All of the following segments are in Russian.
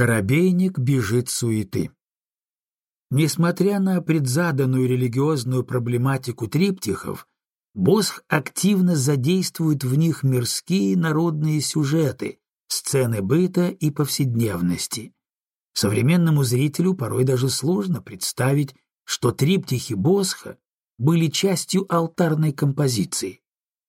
Коробейник бежит суеты. Несмотря на предзаданную религиозную проблематику триптихов, Босх активно задействует в них мирские народные сюжеты, сцены быта и повседневности. Современному зрителю порой даже сложно представить, что триптихи Босха были частью алтарной композиции.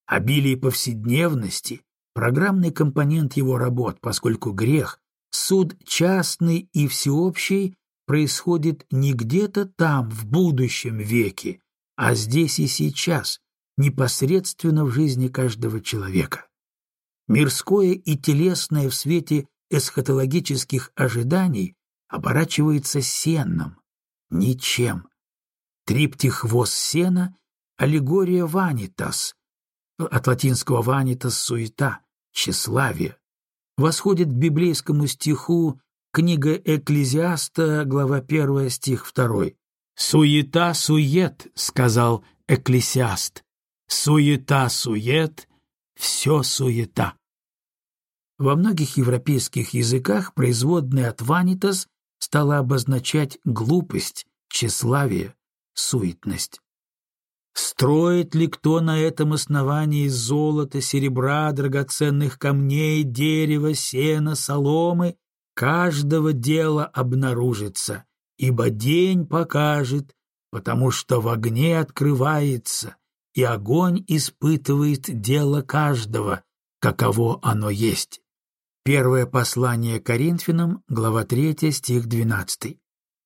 Обилие повседневности – программный компонент его работ, поскольку грех, суд частный и всеобщий, происходит не где-то там, в будущем веке, а здесь и сейчас, непосредственно в жизни каждого человека. Мирское и телесное в свете эсхатологических ожиданий оборачивается сенном, ничем. Триптих воз сена — аллегория ванитас, от латинского ванитас — суета, тщеславие, восходит к библейскому стиху книга Экклезиаста, глава 1, стих 2. «Суета-сует», — сказал Экклесиаст, — «суета-сует, все суета». Во многих европейских языках производная от «ванитас» стала обозначать глупость, тщеславие, суетность. Строит ли кто на этом основании золота, серебра, драгоценных камней, дерева, сена, соломы, каждого дела обнаружится, ибо день покажет, потому что в огне открывается, и огонь испытывает дело каждого, каково оно есть. Первое послание Коринфянам, глава 3, стих 12.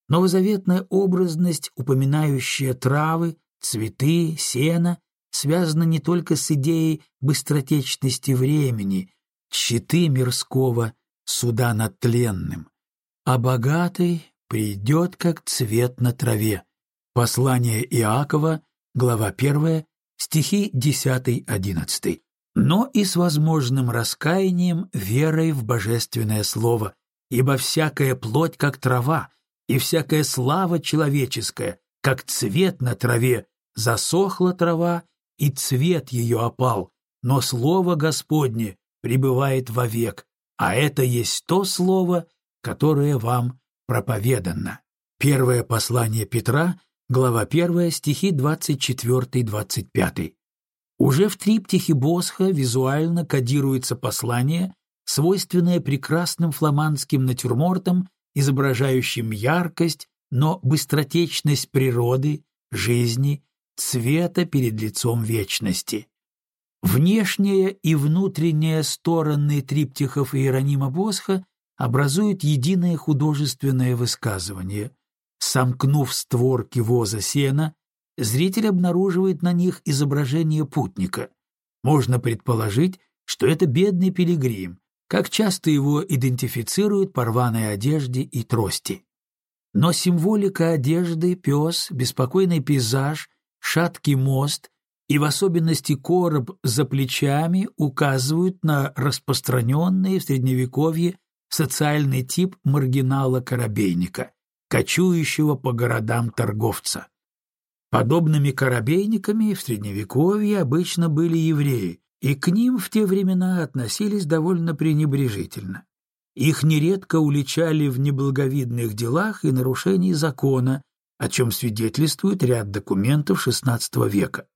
Новозаветная образность, упоминающая травы, цветы, сено, связана не только с идеей быстротечности времени, щиты мирского, суда над тленным, а богатый придет, как цвет на траве. Послание Иакова, глава 1, стихи 10-11 но и с возможным раскаянием, верой в божественное слово, ибо всякая плоть, как трава, и всякая слава человеческая, как цвет на траве, засохла трава, и цвет ее опал, но слово Господне пребывает вовек, а это есть то слово, которое вам проповедано. Первое послание Петра, глава 1, стихи 24-25. Уже в триптихе Босха визуально кодируется послание, свойственное прекрасным фламандским натюрмортам, изображающим яркость, но быстротечность природы, жизни, цвета перед лицом вечности. Внешняя и внутренняя стороны триптихов Иеронима Босха образуют единое художественное высказывание. Сомкнув створки воза сена, зритель обнаруживает на них изображение путника. Можно предположить, что это бедный пилигрим, как часто его идентифицируют по рваной одежде и трости. Но символика одежды, пес, беспокойный пейзаж, шаткий мост и в особенности короб за плечами указывают на распространенный в Средневековье социальный тип маргинала-корабейника, кочующего по городам торговца. Подобными корабейниками в Средневековье обычно были евреи, и к ним в те времена относились довольно пренебрежительно. Их нередко уличали в неблаговидных делах и нарушении закона, о чем свидетельствует ряд документов XVI века.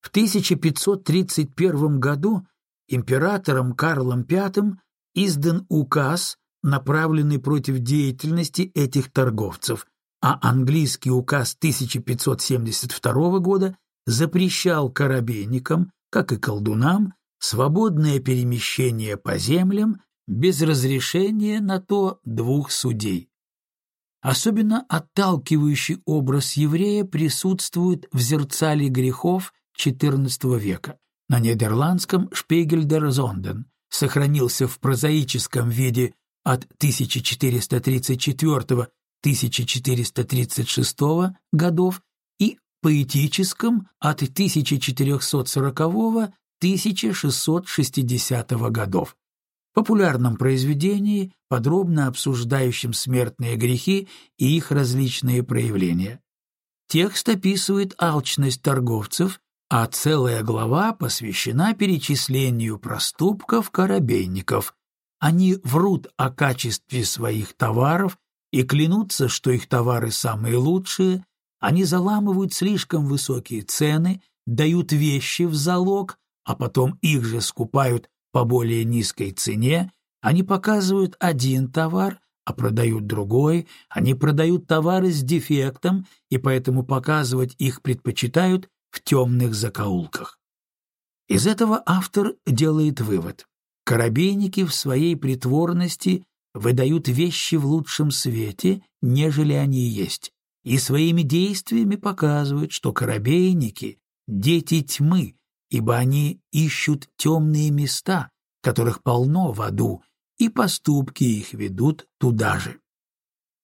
В 1531 году императором Карлом V издан указ, направленный против деятельности этих торговцев, а английский указ 1572 года запрещал корабейникам, как и колдунам, свободное перемещение по землям без разрешения на то двух судей. Особенно отталкивающий образ еврея присутствует в зерцале грехов XIV века. На нидерландском «Шпегельдер Зонден» сохранился в прозаическом виде от 1434 1436 годов и поэтическом от 1440-1660 годов, популярном произведении, подробно обсуждающем смертные грехи и их различные проявления. Текст описывает алчность торговцев, а целая глава посвящена перечислению проступков корабейников, они врут о качестве своих товаров и клянутся, что их товары самые лучшие, они заламывают слишком высокие цены, дают вещи в залог, а потом их же скупают по более низкой цене, они показывают один товар, а продают другой, они продают товары с дефектом, и поэтому показывать их предпочитают в темных закоулках. Из этого автор делает вывод. Коробейники в своей притворности выдают вещи в лучшем свете, нежели они есть, и своими действиями показывают, что коробейники — дети тьмы, ибо они ищут темные места, которых полно в аду, и поступки их ведут туда же.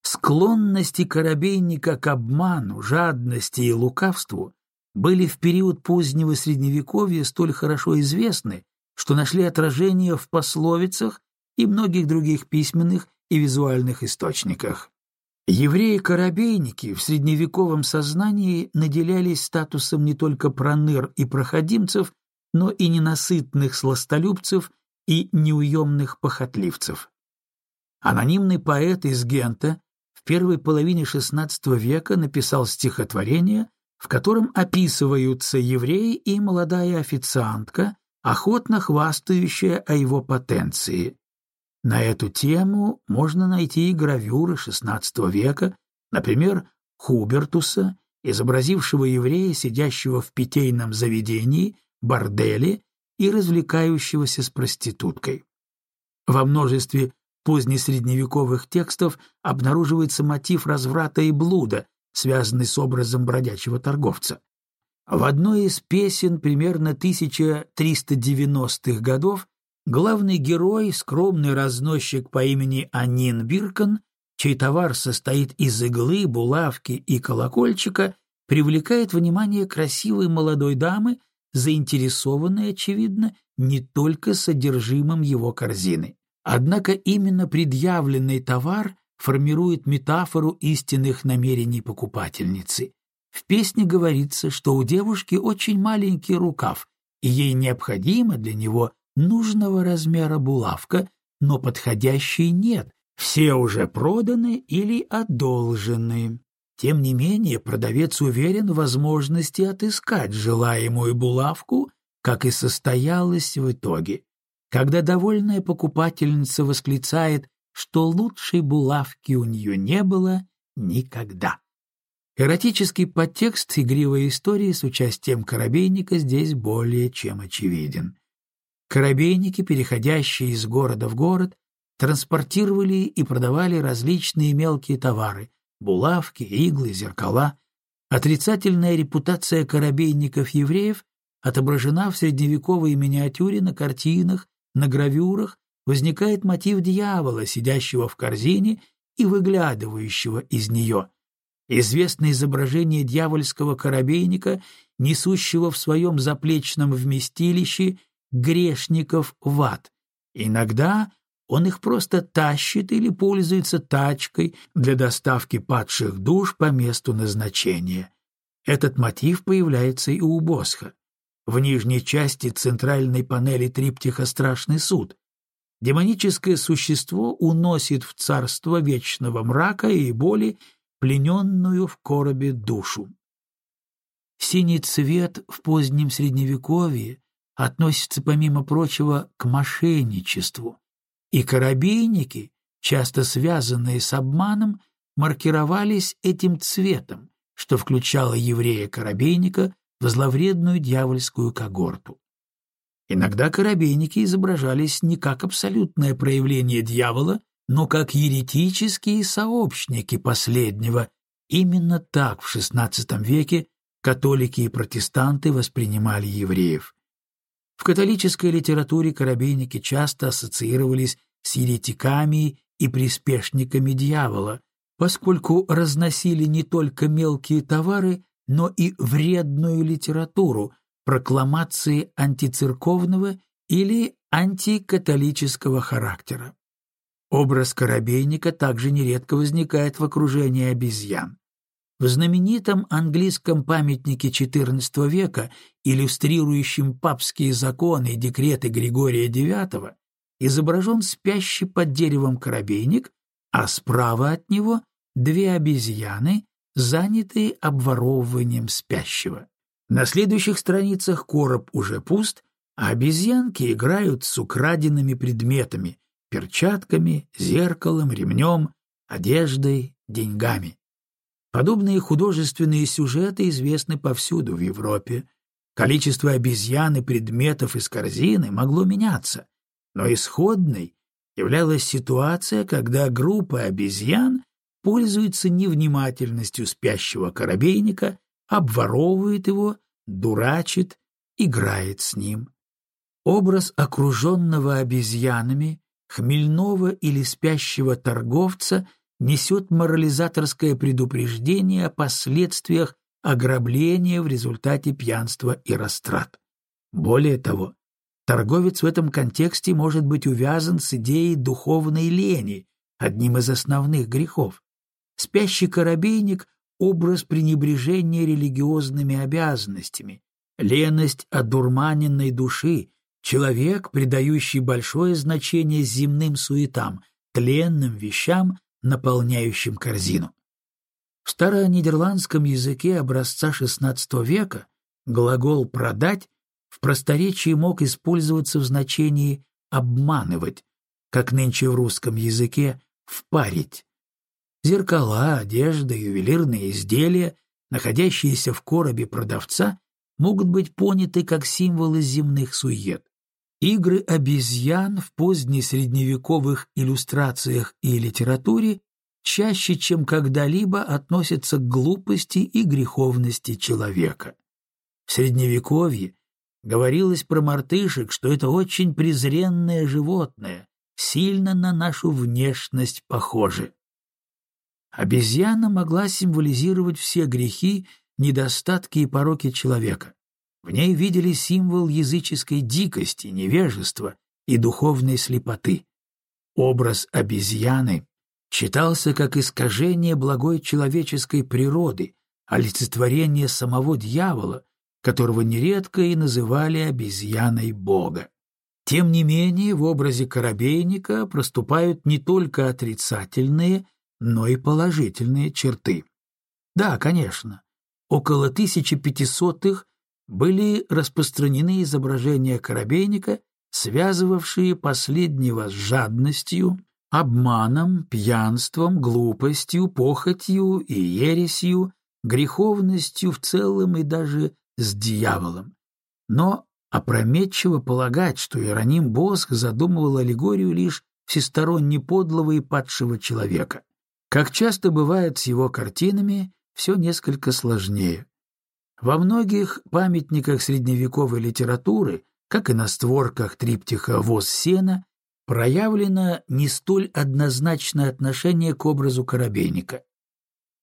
Склонности коробейника к обману, жадности и лукавству были в период позднего Средневековья столь хорошо известны, что нашли отражение в пословицах и многих других письменных и визуальных источниках. Евреи-корабейники в средневековом сознании наделялись статусом не только проныр и проходимцев, но и ненасытных сластолюбцев и неуемных похотливцев. Анонимный поэт из Гента в первой половине XVI века написал стихотворение, в котором описываются евреи и молодая официантка, охотно хвастающая о его потенции. На эту тему можно найти и гравюры XVI века, например, Хубертуса, изобразившего еврея, сидящего в питейном заведении, борделе и развлекающегося с проституткой. Во множестве позднесредневековых текстов обнаруживается мотив разврата и блуда, связанный с образом бродячего торговца. В одной из песен примерно 1390-х годов главный герой, скромный разносчик по имени Анин Биркан, чей товар состоит из иглы, булавки и колокольчика, привлекает внимание красивой молодой дамы, заинтересованной, очевидно, не только содержимым его корзины. Однако именно предъявленный товар формирует метафору истинных намерений покупательницы. В песне говорится, что у девушки очень маленький рукав, и ей необходимо для него нужного размера булавка, но подходящей нет, все уже проданы или одолжены. Тем не менее, продавец уверен в возможности отыскать желаемую булавку, как и состоялось в итоге. Когда довольная покупательница восклицает, что лучшей булавки у нее не было никогда. Эротический подтекст игривой истории с участием корабейника здесь более чем очевиден. Корабейники, переходящие из города в город, транспортировали и продавали различные мелкие товары — булавки, иглы, зеркала. Отрицательная репутация корабейников-евреев отображена в средневековой миниатюре на картинах, на гравюрах, возникает мотив дьявола, сидящего в корзине и выглядывающего из нее — Известно изображение дьявольского корабейника, несущего в своем заплечном вместилище грешников в ад. Иногда он их просто тащит или пользуется тачкой для доставки падших душ по месту назначения. Этот мотив появляется и у Босха. В нижней части центральной панели триптиха «Страшный суд». Демоническое существо уносит в царство вечного мрака и боли плененную в коробе душу. Синий цвет в позднем Средневековье относится, помимо прочего, к мошенничеству, и корабейники, часто связанные с обманом, маркировались этим цветом, что включало еврея-корабейника в зловредную дьявольскую когорту. Иногда корабейники изображались не как абсолютное проявление дьявола, но как еретические сообщники последнего. Именно так в XVI веке католики и протестанты воспринимали евреев. В католической литературе корабейники часто ассоциировались с еретиками и приспешниками дьявола, поскольку разносили не только мелкие товары, но и вредную литературу, прокламации антицерковного или антикатолического характера. Образ корабейника также нередко возникает в окружении обезьян. В знаменитом английском памятнике XIV века, иллюстрирующем папские законы и декреты Григория IX, изображен спящий под деревом коробейник, а справа от него две обезьяны, занятые обворовыванием спящего. На следующих страницах короб уже пуст, а обезьянки играют с украденными предметами — перчатками, зеркалом, ремнем, одеждой, деньгами. Подобные художественные сюжеты известны повсюду в Европе. Количество обезьян и предметов из корзины могло меняться, но исходной являлась ситуация, когда группа обезьян пользуется невнимательностью спящего коробейника, обворовывает его, дурачит, играет с ним. Образ окруженного обезьянами, хмельного или спящего торговца несет морализаторское предупреждение о последствиях ограбления в результате пьянства и растрат. Более того, торговец в этом контексте может быть увязан с идеей духовной лени, одним из основных грехов. Спящий коробейник — образ пренебрежения религиозными обязанностями, леность одурманенной души, человек, придающий большое значение земным суетам, тленным вещам, наполняющим корзину. В старонидерландском языке образца XVI века глагол «продать» в просторечии мог использоваться в значении «обманывать», как нынче в русском языке «впарить». Зеркала, одежда, ювелирные изделия, находящиеся в коробе продавца, могут быть поняты как символы земных сует. Игры обезьян в позднесредневековых иллюстрациях и литературе чаще, чем когда-либо относятся к глупости и греховности человека. В Средневековье говорилось про мартышек, что это очень презренное животное, сильно на нашу внешность похоже. Обезьяна могла символизировать все грехи, недостатки и пороки человека. В ней видели символ языческой дикости, невежества и духовной слепоты. Образ обезьяны читался как искажение благой человеческой природы, олицетворение самого дьявола, которого нередко и называли обезьяной Бога. Тем не менее, в образе корабейника проступают не только отрицательные, но и положительные черты. Да, конечно, около 1500-х были распространены изображения корабейника, связывавшие последнего с жадностью, обманом, пьянством, глупостью, похотью и ересью, греховностью в целом и даже с дьяволом. Но опрометчиво полагать, что Иероним Босх задумывал аллегорию лишь всесторонне подлого и падшего человека. Как часто бывает с его картинами, все несколько сложнее. Во многих памятниках средневековой литературы, как и на створках триптиха «Воз сена», проявлено не столь однозначное отношение к образу коробейника.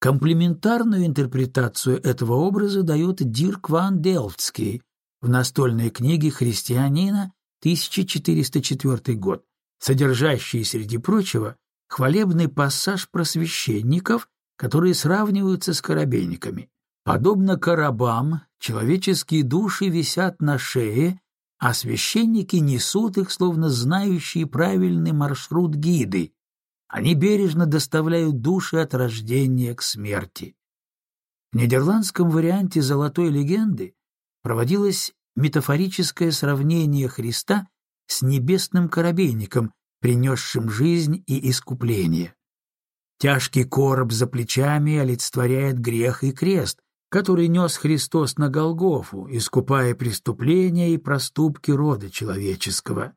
Комплементарную интерпретацию этого образа дает Дирк ван Делфтский в настольной книге «Христианина» 1404 год, содержащей, среди прочего, хвалебный пассаж про священников, которые сравниваются с корабейниками. Подобно коробам, человеческие души висят на шее, а священники несут их, словно знающие правильный маршрут гиды. Они бережно доставляют души от рождения к смерти. В нидерландском варианте «Золотой легенды» проводилось метафорическое сравнение Христа с небесным корабейником, принесшим жизнь и искупление. Тяжкий короб за плечами олицетворяет грех и крест, который нес Христос на Голгофу, искупая преступления и проступки рода человеческого.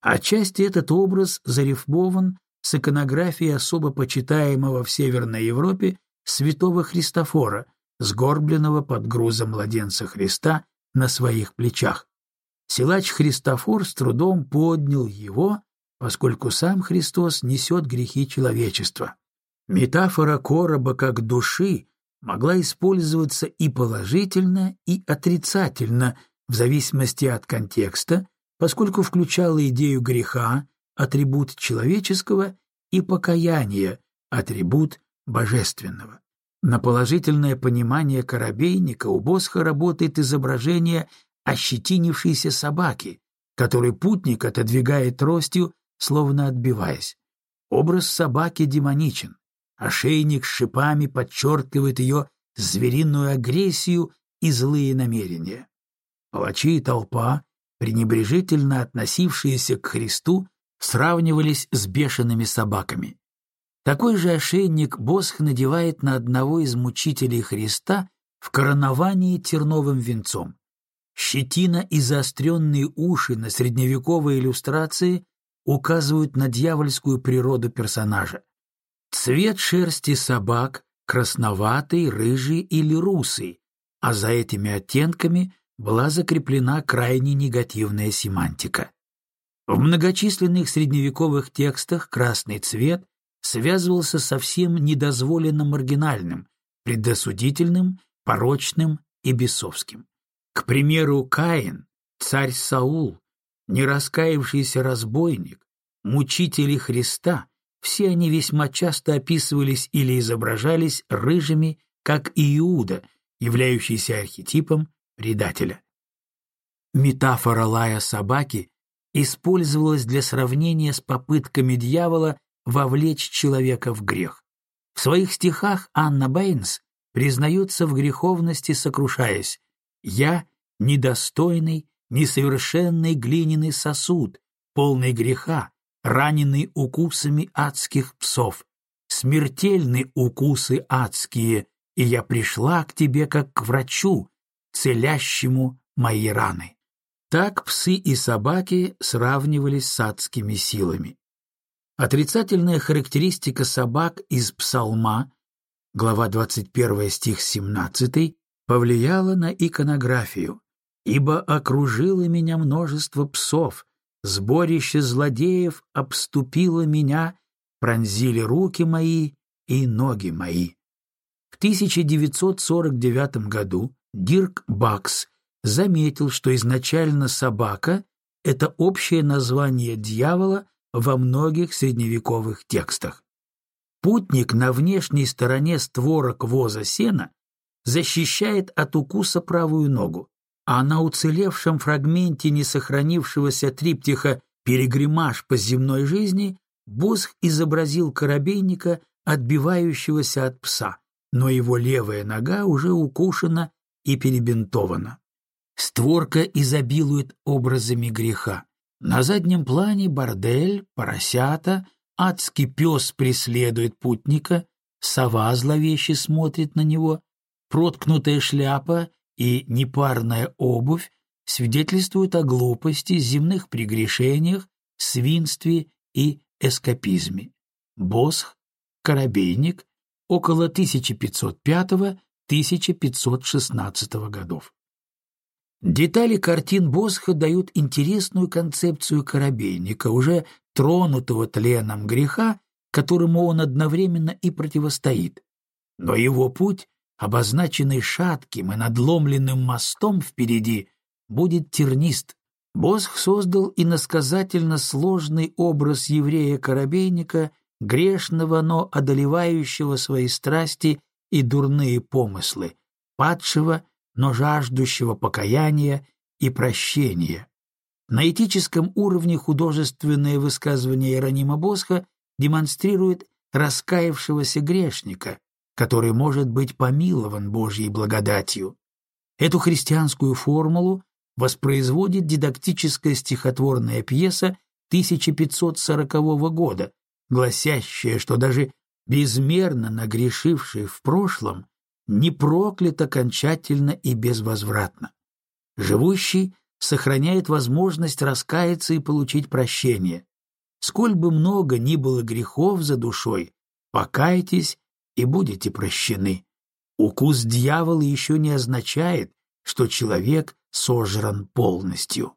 Отчасти этот образ зарифмован с иконографией особо почитаемого в Северной Европе святого Христофора, сгорбленного под грузом младенца Христа на своих плечах. Силач Христофор с трудом поднял его поскольку сам Христос несет грехи человечества. Метафора короба как души могла использоваться и положительно, и отрицательно, в зависимости от контекста, поскольку включала идею греха, атрибут человеческого, и покаяния, атрибут божественного. На положительное понимание корабейника у Босха работает изображение ощетинившейся собаки, который путник отодвигает тростью, словно отбиваясь. Образ собаки демоничен. Ошейник с шипами подчеркивает ее звериную агрессию и злые намерения. Палачи и толпа, пренебрежительно относившиеся к Христу, сравнивались с бешеными собаками. Такой же ошейник Босх надевает на одного из мучителей Христа в короновании терновым венцом. Щетина и заостренные уши на средневековой иллюстрации указывают на дьявольскую природу персонажа. Цвет шерсти собак – красноватый, рыжий или русый, а за этими оттенками была закреплена крайне негативная семантика. В многочисленных средневековых текстах красный цвет связывался со всем недозволенным маргинальным, предосудительным, порочным и бесовским. К примеру, Каин, царь Саул, нераскаявшийся разбойник, мучители Христа, все они весьма часто описывались или изображались рыжими, как Иуда, являющийся архетипом предателя. Метафора лая собаки использовалась для сравнения с попытками дьявола вовлечь человека в грех. В своих стихах Анна Бэйнс признается в греховности, сокрушаясь «Я — недостойный, несовершенный глиняный сосуд, полный греха, раненый укусами адских псов, смертельны укусы адские, и я пришла к тебе как к врачу, целящему мои раны». Так псы и собаки сравнивались с адскими силами. Отрицательная характеристика собак из Псалма, глава 21 стих 17, повлияла на иконографию, ибо окружило меня множество псов, сборище злодеев обступило меня, пронзили руки мои и ноги мои. В 1949 году Дирк Бакс заметил, что изначально собака — это общее название дьявола во многих средневековых текстах. Путник на внешней стороне створок воза сена защищает от укуса правую ногу, а на уцелевшем фрагменте несохранившегося триптиха «Перегремаш по земной жизни» Босх изобразил корабейника, отбивающегося от пса, но его левая нога уже укушена и перебинтована. Створка изобилует образами греха. На заднем плане бордель, поросята, адский пес преследует путника, сова зловеще смотрит на него, проткнутая шляпа и непарная обувь свидетельствуют о глупости, земных прегрешениях, свинстве и эскапизме. Босх, Коробейник, около 1505-1516 годов. Детали картин Босха дают интересную концепцию корабейника, уже тронутого тленом греха, которому он одновременно и противостоит. Но его путь, обозначенный шатким и надломленным мостом впереди, будет тернист. Босх создал иносказательно сложный образ еврея-корабейника, грешного, но одолевающего свои страсти и дурные помыслы, падшего но жаждущего покаяния и прощения. На этическом уровне художественное высказывание Иеронима Босха демонстрирует раскаявшегося грешника, который может быть помилован Божьей благодатью. Эту христианскую формулу воспроизводит дидактическая стихотворная пьеса 1540 года, гласящая, что даже безмерно нагрешивший в прошлом не проклят окончательно и безвозвратно. Живущий сохраняет возможность раскаяться и получить прощение. Сколь бы много ни было грехов за душой, покайтесь и будете прощены. Укус дьявола еще не означает, что человек сожран полностью.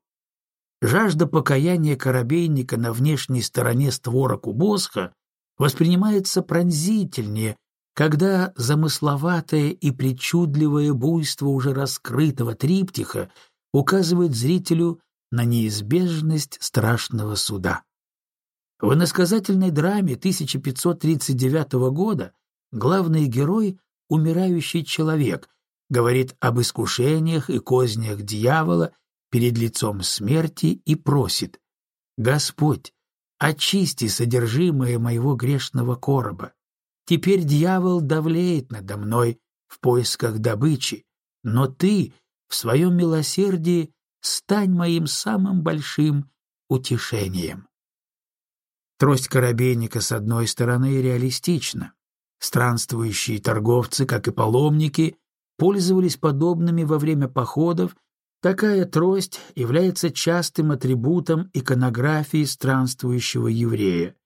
Жажда покаяния корабейника на внешней стороне створок у Босха воспринимается пронзительнее, когда замысловатое и причудливое буйство уже раскрытого триптиха указывает зрителю на неизбежность страшного суда. В иносказательной драме 1539 года главный герой, умирающий человек, говорит об искушениях и кознях дьявола, перед лицом смерти и просит «Господь, очисти содержимое моего грешного короба. Теперь дьявол давлеет надо мной в поисках добычи, но ты в своем милосердии стань моим самым большим утешением». Трость корабейника с одной стороны реалистична. Странствующие торговцы, как и паломники, пользовались подобными во время походов, такая трость является частым атрибутом иконографии странствующего еврея.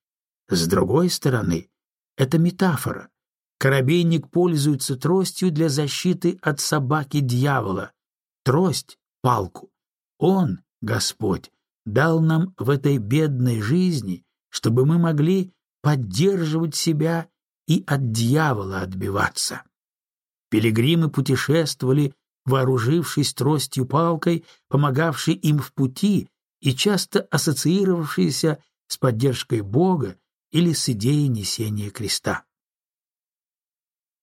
С другой стороны, это метафора. Коробейник пользуется тростью для защиты от собаки дьявола. Трость — палку. Он, Господь, дал нам в этой бедной жизни, чтобы мы могли поддерживать себя и от дьявола отбиваться. Пилигримы путешествовали, вооружившись тростью-палкой, помогавшей им в пути и часто ассоциировавшейся с поддержкой Бога или с идеей несения креста.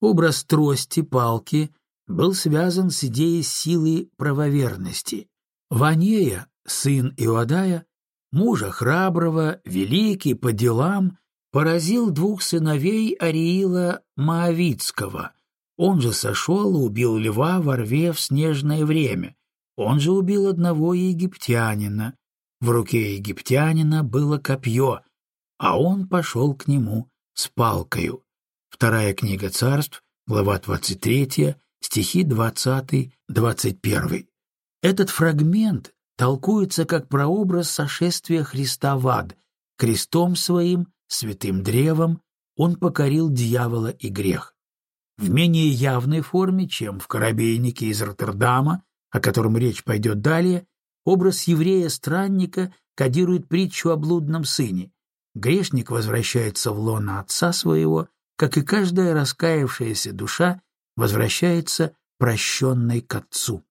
Образ трости, палки был связан с идеей силы правоверности. Ванея, сын Иодая, мужа храброго, великий по делам, поразил двух сыновей Ариила Моавицкого — он же сошел и убил льва во рве в снежное время. Он же убил одного египтянина. В руке египтянина было копье, а он пошел к нему с палкою. Вторая книга царств, глава 23, стихи 20-21. Этот фрагмент толкуется как прообраз сошествия Христа в ад. Крестом своим, святым древом, он покорил дьявола и грех в менее явной форме, чем в «Коробейнике» из Роттердама, о котором речь пойдет далее, образ еврея-странника кодирует притчу о блудном сыне. Грешник возвращается в лоно отца своего, как и каждая раскаявшаяся душа возвращается прощенной к отцу.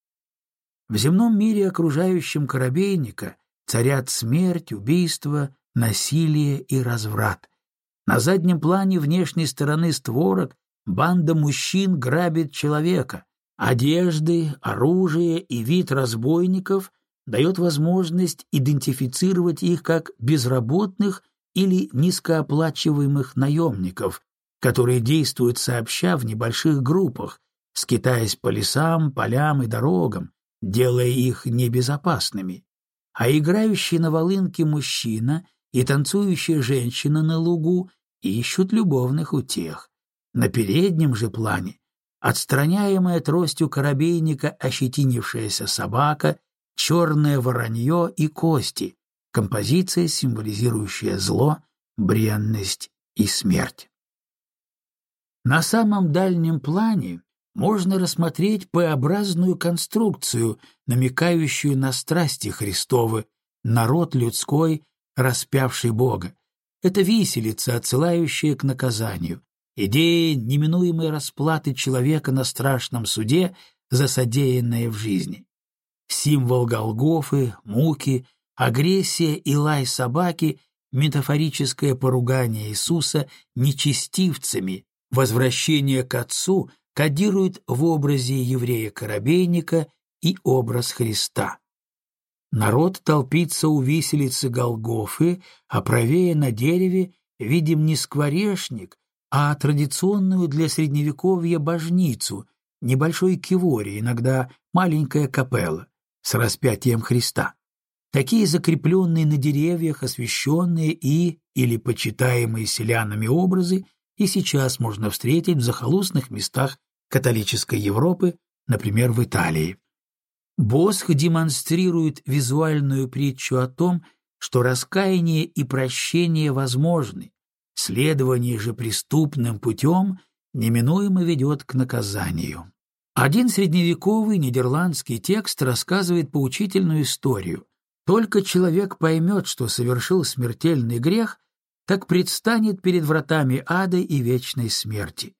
В земном мире, окружающем Коробейника, царят смерть, убийство, насилие и разврат. На заднем плане внешней стороны створок банда мужчин грабит человека. Одежды, оружие и вид разбойников дает возможность идентифицировать их как безработных или низкооплачиваемых наемников, которые действуют сообща в небольших группах, скитаясь по лесам, полям и дорогам, делая их небезопасными. А играющий на волынке мужчина и танцующая женщина на лугу ищут любовных утех. На переднем же плане отстраняемая тростью коробейника ощетинившаяся собака, черное воронье и кости, композиция, символизирующая зло, бренность и смерть. На самом дальнем плане можно рассмотреть П-образную конструкцию, намекающую на страсти Христовы, народ людской, распявший Бога. Это виселица, отсылающая к наказанию, идея неминуемой расплаты человека на страшном суде за содеянное в жизни. Символ Голгофы, муки, агрессия и лай собаки — метафорическое поругание Иисуса нечестивцами, возвращение к Отцу кодирует в образе еврея-коробейника и образ Христа. Народ толпится у виселицы Голгофы, а правее на дереве видим не скворечник, а традиционную для Средневековья божницу, небольшой кивори, иногда маленькая капелла, с распятием Христа. Такие закрепленные на деревьях, освященные и или почитаемые селянами образы и сейчас можно встретить в захолустных местах католической Европы, например, в Италии. Босх демонстрирует визуальную притчу о том, что раскаяние и прощение возможны, Следование же преступным путем неминуемо ведет к наказанию. Один средневековый нидерландский текст рассказывает поучительную историю. Только человек поймет, что совершил смертельный грех, так предстанет перед вратами ада и вечной смерти.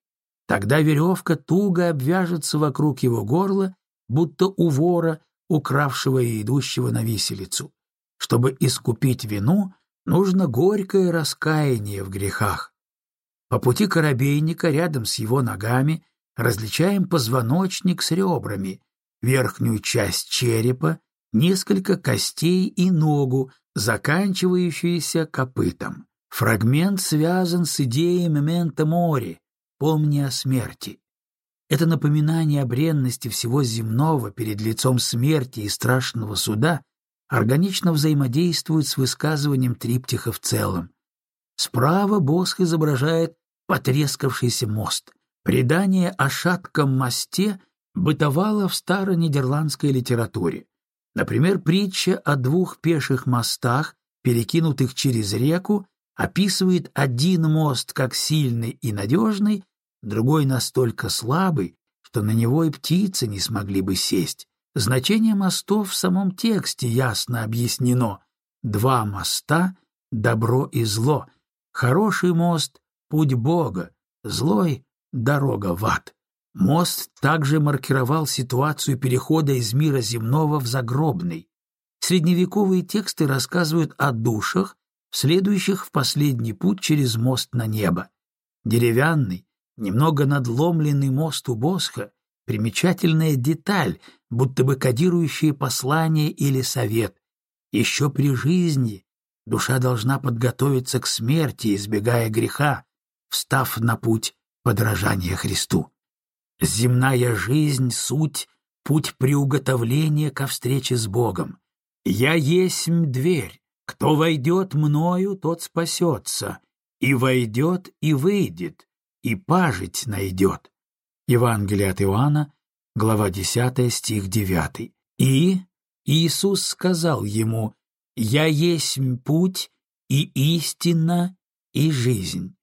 Тогда веревка туго обвяжется вокруг его горла, будто у вора, укравшего и идущего на виселицу. Чтобы искупить вину, нужно горькое раскаяние в грехах. По пути коробейника рядом с его ногами различаем позвоночник с ребрами, верхнюю часть черепа, несколько костей и ногу, заканчивающуюся копытом. Фрагмент связан с идеей мемента мори, помни о смерти. Это напоминание о бренности всего земного перед лицом смерти и страшного суда органично взаимодействует с высказыванием триптиха в целом. Справа Босх изображает потрескавшийся мост. Предание о шатком мосте бытовало в старонидерландской литературе. Например, притча о двух пеших мостах, перекинутых через реку, описывает один мост как сильный и надежный, другой настолько слабый, что на него и птицы не смогли бы сесть. Значение мостов в самом тексте ясно объяснено. Два моста — добро и зло. Хороший мост — путь Бога, злой — дорога в ад. Мост также маркировал ситуацию перехода из мира земного в загробный. Средневековые тексты рассказывают о душах, следующих в последний путь через мост на небо. Деревянный, немного надломленный мост у Босха — примечательная деталь, будто бы кодирующая послание или совет. Еще при жизни душа должна подготовиться к смерти, избегая греха, встав на путь подражания Христу. Земная жизнь — суть, путь приуготовления ко встрече с Богом. «Я есть дверь, кто войдет мною, тот спасется, и войдет, и выйдет, и пажить найдет». Евангелие от Иоанна, глава 10, стих 9. И Иисус сказал ему, «Я есть путь и истина и жизнь».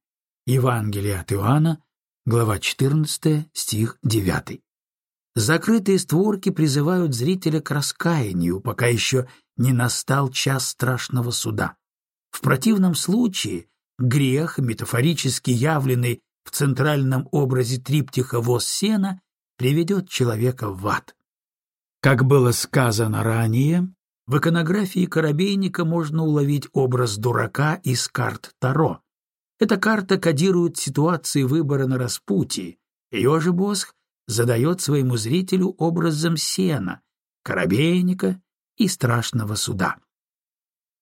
Евангелие от Иоанна, глава 14, стих 9. Закрытые створки призывают зрителя к раскаянию, пока еще не настал час страшного суда. В противном случае грех, метафорически явленный в центральном образе триптиха «Воз сена», приведет человека в ад. Как было сказано ранее, в иконографии Коробейника можно уловить образ дурака из карт Таро. Эта карта кодирует ситуации выбора на распутье. Ее же Босх задает своему зрителю образом сена, коробейника и страшного суда.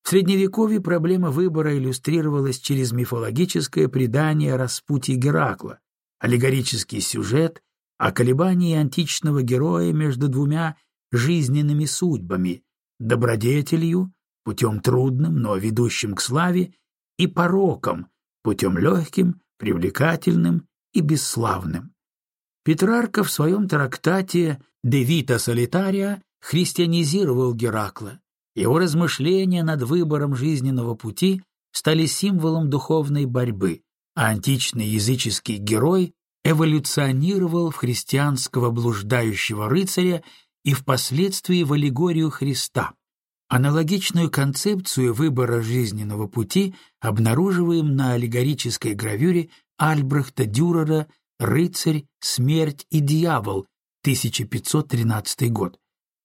В Средневековье проблема выбора иллюстрировалась через мифологическое предание о распутье Геракла, аллегорический сюжет о колебании античного героя между двумя жизненными судьбами — добродетелью, путем трудным, но ведущим к славе, и пороком, путем легким, привлекательным и бесславным. Петрарка в своем трактате «De vita solitaria» христианизировал Геракла. Его размышления над выбором жизненного пути стали символом духовной борьбы, а античный языческий герой эволюционировал в христианского блуждающего рыцаря и впоследствии в аллегорию Христа. Аналогичную концепцию выбора жизненного пути обнаруживаем на аллегорической гравюре Альбрехта Дюрера «Рыцарь, смерть и дьявол», 1513 год.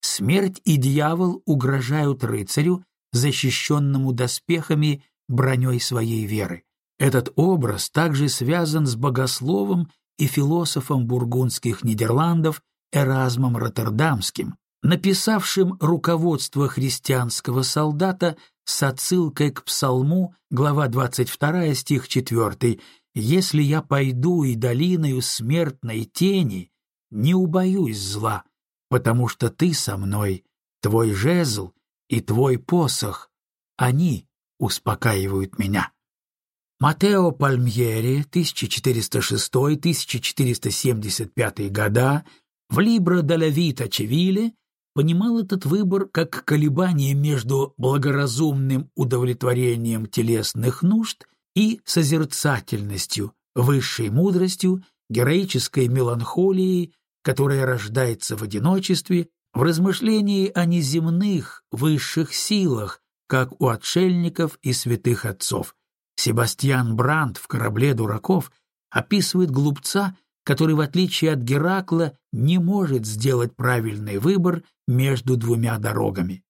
Смерть и дьявол угрожают рыцарю, защищенному доспехами броней своей веры. Этот образ также связан с богословом и философом бургундских Нидерландов Эразмом Роттердамским, написавшим руководство христианского солдата с отсылкой к Псалму, глава 22, стих 4, «Если я пойду и долиною смертной тени, не убоюсь зла, потому что ты со мной, твой жезл и твой посох, они успокаивают меня». Матео Пальмьери, 1406-1475 года, в Либро Даля Вита Чевиле понимал этот выбор как колебание между благоразумным удовлетворением телесных нужд и созерцательностью, высшей мудростью, героической меланхолией, которая рождается в одиночестве, в размышлении о неземных высших силах, как у отшельников и святых отцов. Себастьян Брандт в «Корабле дураков» описывает глупца, который, в отличие от Геракла, не может сделать правильный выбор между двумя дорогами.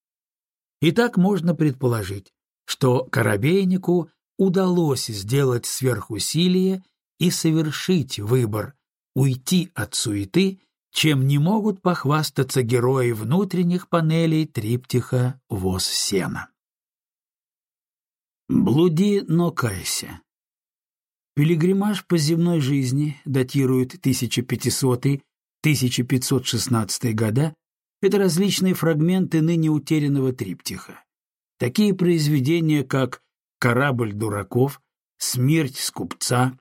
Итак, можно предположить, что Коробейнику удалось сделать сверхусилие и совершить выбор, уйти от суеты, чем не могут похвастаться герои внутренних панелей триптиха «Воз сена». Блуди, но кайся. Пилигримаж по земной жизни датирует 1500-1516 года. Это различные фрагменты ныне утерянного триптиха. Такие произведения, как «Корабль дураков», «Смерть скупца»,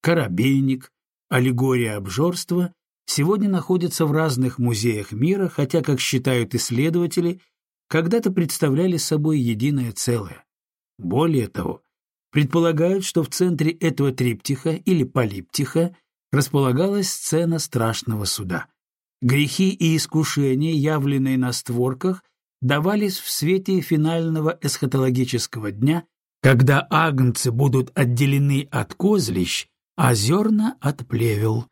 «Корабейник», «Аллегория обжорства» сегодня находятся в разных музеях мира, хотя, как считают исследователи, когда-то представляли собой единое целое. Более того, предполагают, что в центре этого триптиха или полиптиха располагалась сцена страшного суда. Грехи и искушения, явленные на створках, давались в свете финального эсхатологического дня, когда агнцы будут отделены от козлищ, а зерна от плевел.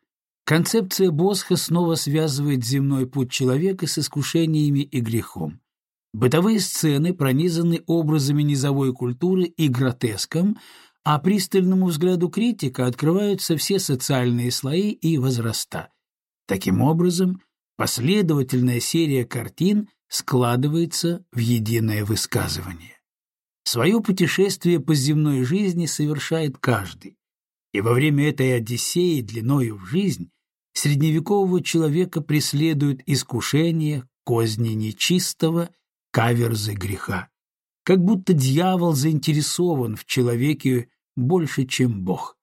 Концепция Босха снова связывает земной путь человека с искушениями и грехом. Бытовые сцены пронизаны образами низовой культуры и гротеском, а пристальному взгляду критика открываются все социальные слои и возраста. Таким образом, последовательная серия картин складывается в единое высказывание. Свое путешествие по земной жизни совершает каждый, и во время этой Одиссеи длиною в жизнь средневекового человека преследуют искушения, козни нечистого – каверзы греха. Как будто дьявол заинтересован в человеке больше, чем Бог.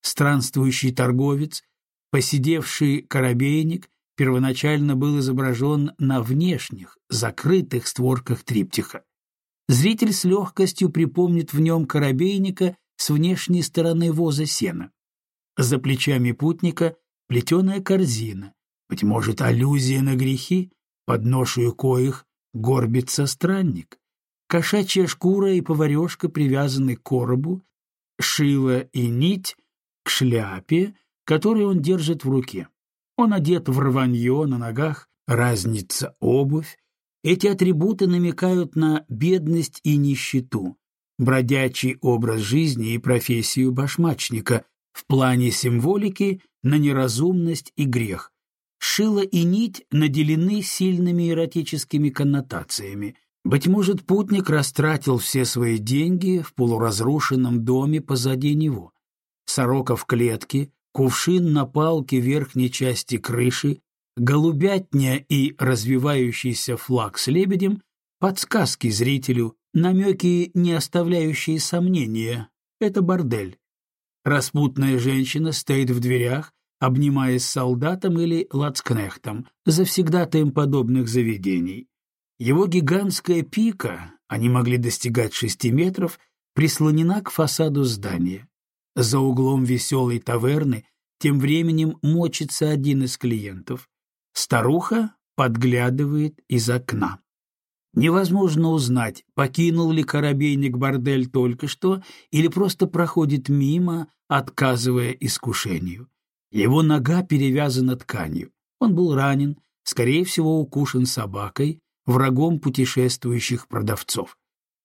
Странствующий торговец, посидевший корабейник, первоначально был изображен на внешних, закрытых створках триптиха. Зритель с легкостью припомнит в нем корабейника с внешней стороны воза сена. За плечами путника плетеная корзина, быть может, аллюзия на грехи, подношую коих горбится странник. Кошачья шкура и поварешка привязаны к коробу, шило и нить к шляпе, которую он держит в руке. Он одет в рванье, на ногах разница обувь. Эти атрибуты намекают на бедность и нищету, бродячий образ жизни и профессию башмачника, в плане символики на неразумность и грех, шило и нить наделены сильными эротическими коннотациями. Быть может, путник растратил все свои деньги в полуразрушенном доме позади него. Сорока в клетке, кувшин на палке верхней части крыши, голубятня и развивающийся флаг с лебедем — подсказки зрителю, намеки, не оставляющие сомнения. Это бордель. Распутная женщина стоит в дверях, обнимаясь солдатом или лацкнехтом, завсегдатаем подобных заведений. Его гигантская пика, они могли достигать шести метров, прислонена к фасаду здания. За углом веселой таверны тем временем мочится один из клиентов. Старуха подглядывает из окна. Невозможно узнать, покинул ли корабейник бордель только что или просто проходит мимо, отказывая искушению. Его нога перевязана тканью. Он был ранен, скорее всего, укушен собакой, врагом путешествующих продавцов.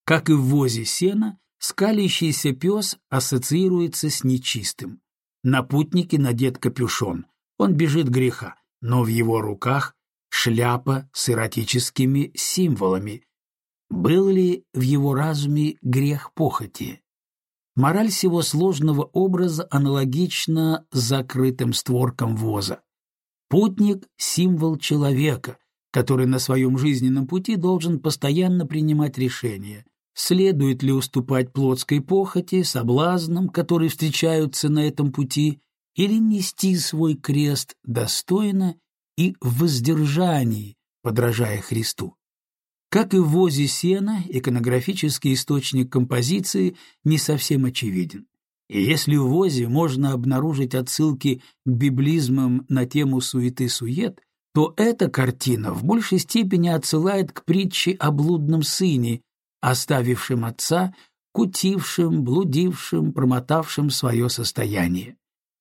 Как и в возе сена, скалящийся пес ассоциируется с нечистым. На путнике надет капюшон. Он бежит греха, но в его руках шляпа с эротическими символами. Был ли в его разуме грех похоти? Мораль всего сложного образа аналогична закрытым створкам воза. Путник — символ человека, который на своем жизненном пути должен постоянно принимать решения, следует ли уступать плотской похоти, соблазнам, которые встречаются на этом пути, или нести свой крест достойно и в воздержании, подражая Христу. Как и в возе сена, иконографический источник композиции не совсем очевиден. И если в возе можно обнаружить отсылки к библизмам на тему суеты-сует, то эта картина в большей степени отсылает к притче о блудном сыне, оставившем отца, кутившим, блудившим, промотавшим свое состояние.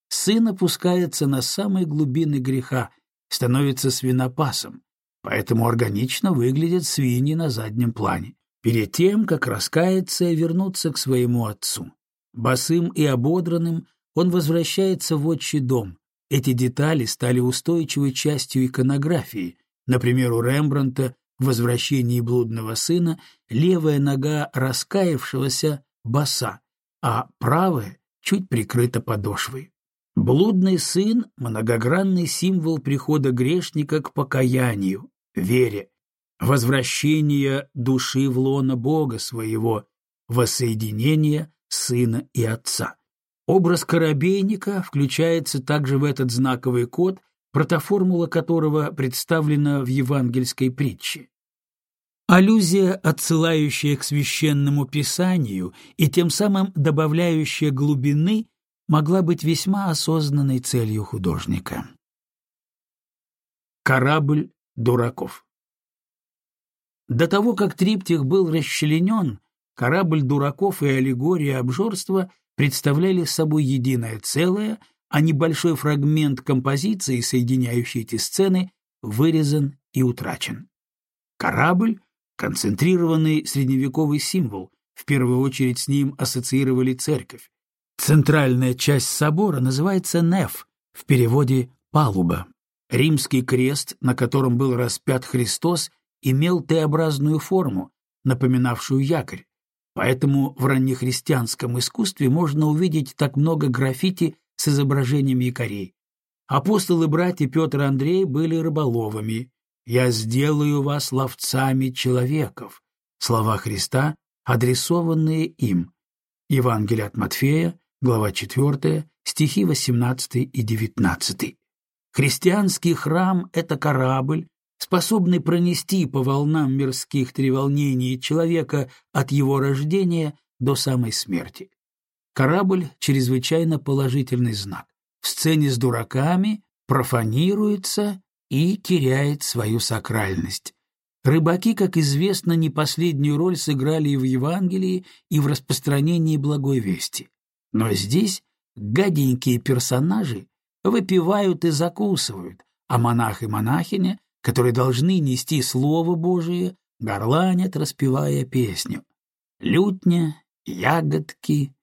Сын опускается на самые глубины греха, становится свинопасом, поэтому органично выглядят свиньи на заднем плане, перед тем, как раскаяться и вернуться к своему отцу. Босым и ободранным он возвращается в отчий дом, эти детали стали устойчивой частью иконографии. Например, у Рембрандта в «Возвращении блудного сына» левая нога раскаявшегося боса, а правая чуть прикрыта подошвой. Блудный сын — многогранный символ прихода грешника к покаянию, вере, возвращения души в лоно Бога своего, воссоединения сына и отца. Образ корабейника включается также в этот знаковый код, протоформула которого представлена в евангельской притче. Аллюзия, отсылающая к священному писанию и тем самым добавляющая глубины, могла быть весьма осознанной целью художника. Корабль дураков До того, как триптих был расчленен, корабль дураков и аллегория обжорства представляли собой единое целое, а небольшой фрагмент композиции, соединяющий эти сцены, вырезан и утрачен. Корабль — концентрированный средневековый символ, в первую очередь с ним ассоциировали церковь. Центральная часть собора называется неф, в переводе «палуба». Римский крест, на котором был распят Христос, имел Т-образную форму, напоминавшую якорь. Поэтому в раннехристианском искусстве можно увидеть так много граффити с изображением якорей. Апостолы братья Петр и Андрей были рыболовами. «Я сделаю вас ловцами человеков» — слова Христа, адресованные им. Евангелие от Матфея, глава 4, стихи 18 и 19. Христианский храм — это корабль, способный пронести по волнам мирских треволнений человека от его рождения до самой смерти. Корабль — чрезвычайно положительный знак. В сцене с дураками профанируется и теряет свою сакральность. Рыбаки, как известно, не последнюю роль сыграли и в Евангелии, и в распространении благой вести. Но здесь гаденькие персонажи выпивают и закусывают, а монах и монахиня, которые должны нести Слово Божие, горланят, распевая песню. Лютня, ягодки,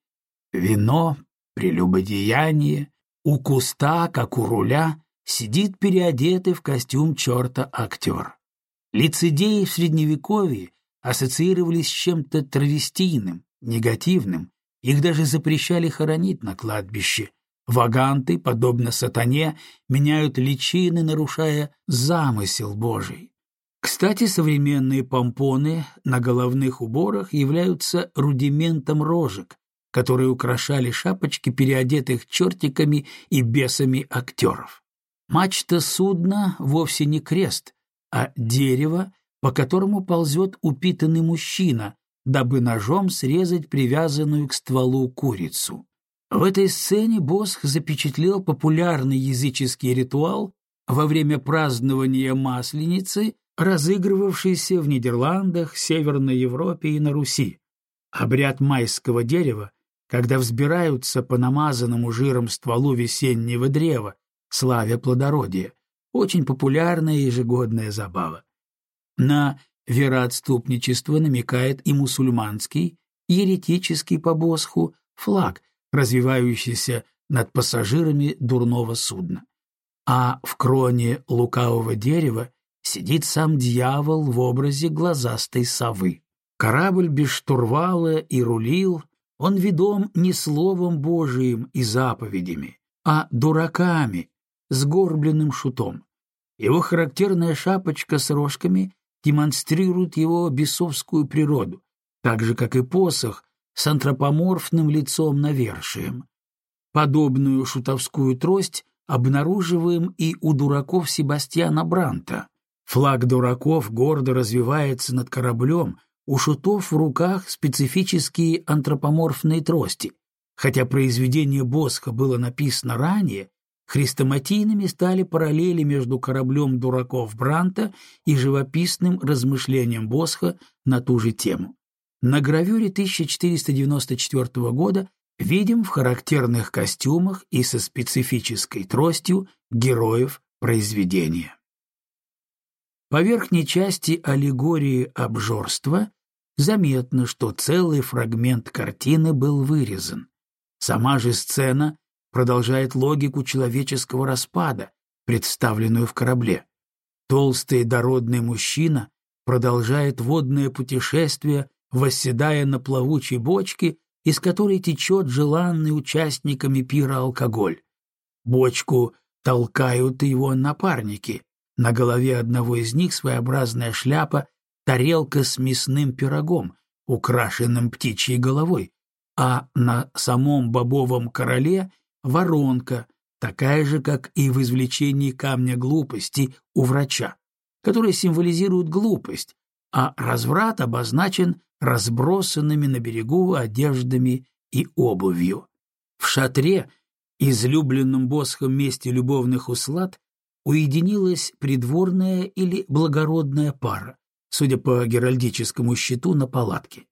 вино, прелюбодеяние, у куста, как у руля, сидит переодетый в костюм черта актер. Лицедеи в Средневековье ассоциировались с чем-то травестийным, негативным, их даже запрещали хоронить на кладбище. Ваганты, подобно сатане, меняют личины, нарушая замысел Божий. Кстати, современные помпоны на головных уборах являются рудиментом рожек, которые украшали шапочки переодетых чертиками и бесами актеров. Мачта судна вовсе не крест, а дерево, по которому ползет упитанный мужчина, дабы ножом срезать привязанную к стволу курицу. В этой сцене Босх запечатлел популярный языческий ритуал во время празднования Масленицы, разыгрывавшийся в Нидерландах, Северной Европе и на Руси. Обряд майского дерева когда взбираются по намазанному жиром стволу весеннего древа, славя плодородие. Очень популярная ежегодная забава. На вероотступничество намекает и мусульманский, еретический по босху флаг, развивающийся над пассажирами дурного судна. А в кроне лукавого дерева сидит сам дьявол в образе глазастой совы. Корабль без штурвала и рулил он ведом не словом Божиим и заповедями, а дураками, сгорбленным шутом. Его характерная шапочка с рожками демонстрирует его бесовскую природу, так же, как и посох с антропоморфным лицом навершием. Подобную шутовскую трость обнаруживаем и у дураков Себастьяна Бранта. Флаг дураков гордо развивается над кораблем, у шутов в руках специфические антропоморфные трости. Хотя произведение Босха было написано ранее, хрестоматийными стали параллели между кораблем дураков Бранта и живописным размышлением Босха на ту же тему. На гравюре 1494 года видим в характерных костюмах и со специфической тростью героев произведения. По верхней части аллегории обжорства заметно, что целый фрагмент картины был вырезан. Сама же сцена продолжает логику человеческого распада, представленную в корабле. Толстый дородный мужчина продолжает водное путешествие, восседая на плавучей бочке, из которой течет желанный участниками пира алкоголь. Бочку толкают его напарники. На голове одного из них своеобразная шляпа, тарелка с мясным пирогом, украшенным птичьей головой, а на самом бобовом короле воронка, такая же, как и в извлечении камня глупости у врача, которая символизирует глупость, а разврат обозначен разбросанными на берегу одеждами и обувью. В шатре, излюбленном босхом месте любовных услад, уединилась придворная или благородная пара, судя по геральдическому щиту на палатке.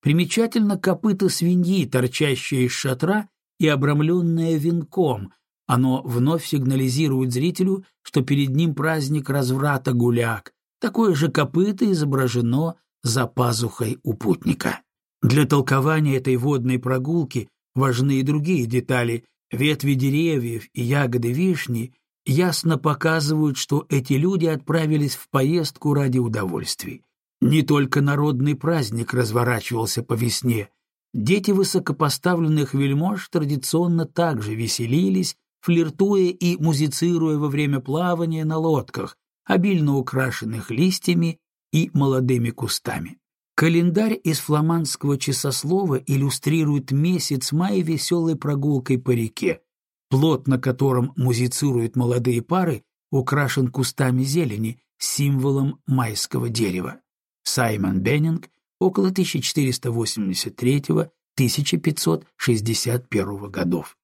Примечательно копыта свиньи, торчащее из шатра и обрамленное венком. Оно вновь сигнализирует зрителю, что перед ним праздник разврата гуляк. Такое же копыто изображено за пазухой у путника. Для толкования этой водной прогулки важны и другие детали. Ветви деревьев и ягоды вишни ясно показывают, что эти люди отправились в поездку ради удовольствий. Не только народный праздник разворачивался по весне. Дети высокопоставленных вельмож традиционно также веселились, флиртуя и музицируя во время плавания на лодках, обильно украшенных листьями и молодыми кустами. Календарь из фламандского часослова иллюстрирует месяц мая веселой прогулкой по реке. Плот, на котором музицируют молодые пары, украшен кустами зелени, символом майского дерева. Саймон Беннинг около 1483-1561 годов.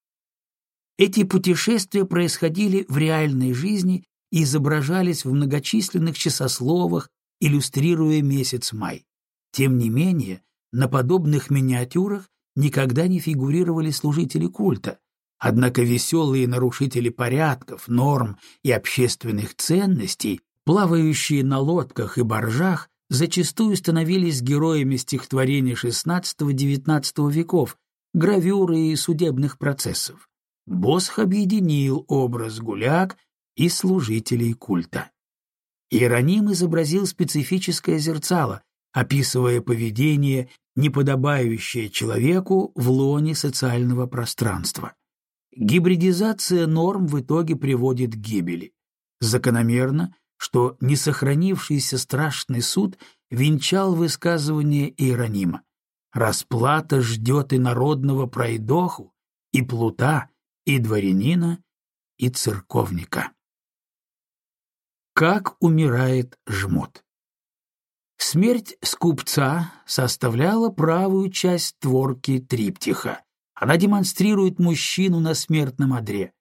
Эти путешествия происходили в реальной жизни и изображались в многочисленных часословах, иллюстрируя месяц май. Тем не менее, на подобных миниатюрах никогда не фигурировали служители культа, однако веселые нарушители порядков, норм и общественных ценностей, плавающие на лодках и баржах, зачастую становились героями стихотворений XVI-XIX веков, гравюры и судебных процессов. Босх объединил образ гуляк и служителей культа. Иероним изобразил специфическое зерцало, описывая поведение, неподобающее человеку в лоне социального пространства. Гибридизация норм в итоге приводит к гибели. Закономерно, что несохранившийся страшный суд венчал высказывание Иеронима. Расплата ждет и народного пройдоху, и плута, и дворянина, и церковника. Как умирает жмот? Смерть скупца составляла правую часть творки триптиха. Она демонстрирует мужчину на смертном одре.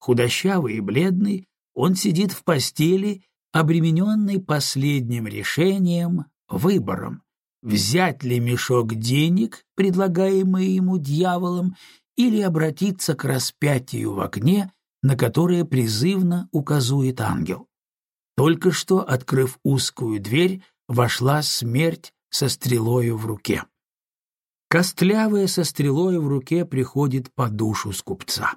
Худощавый и бледный, он сидит в постели обремененный последним решением, выбором, взять ли мешок денег, предлагаемый ему дьяволом, или обратиться к распятию в огне, на которое призывно указует ангел. Только что, открыв узкую дверь, вошла смерть со стрелою в руке. Костлявая со стрелой в руке приходит по душу скупца.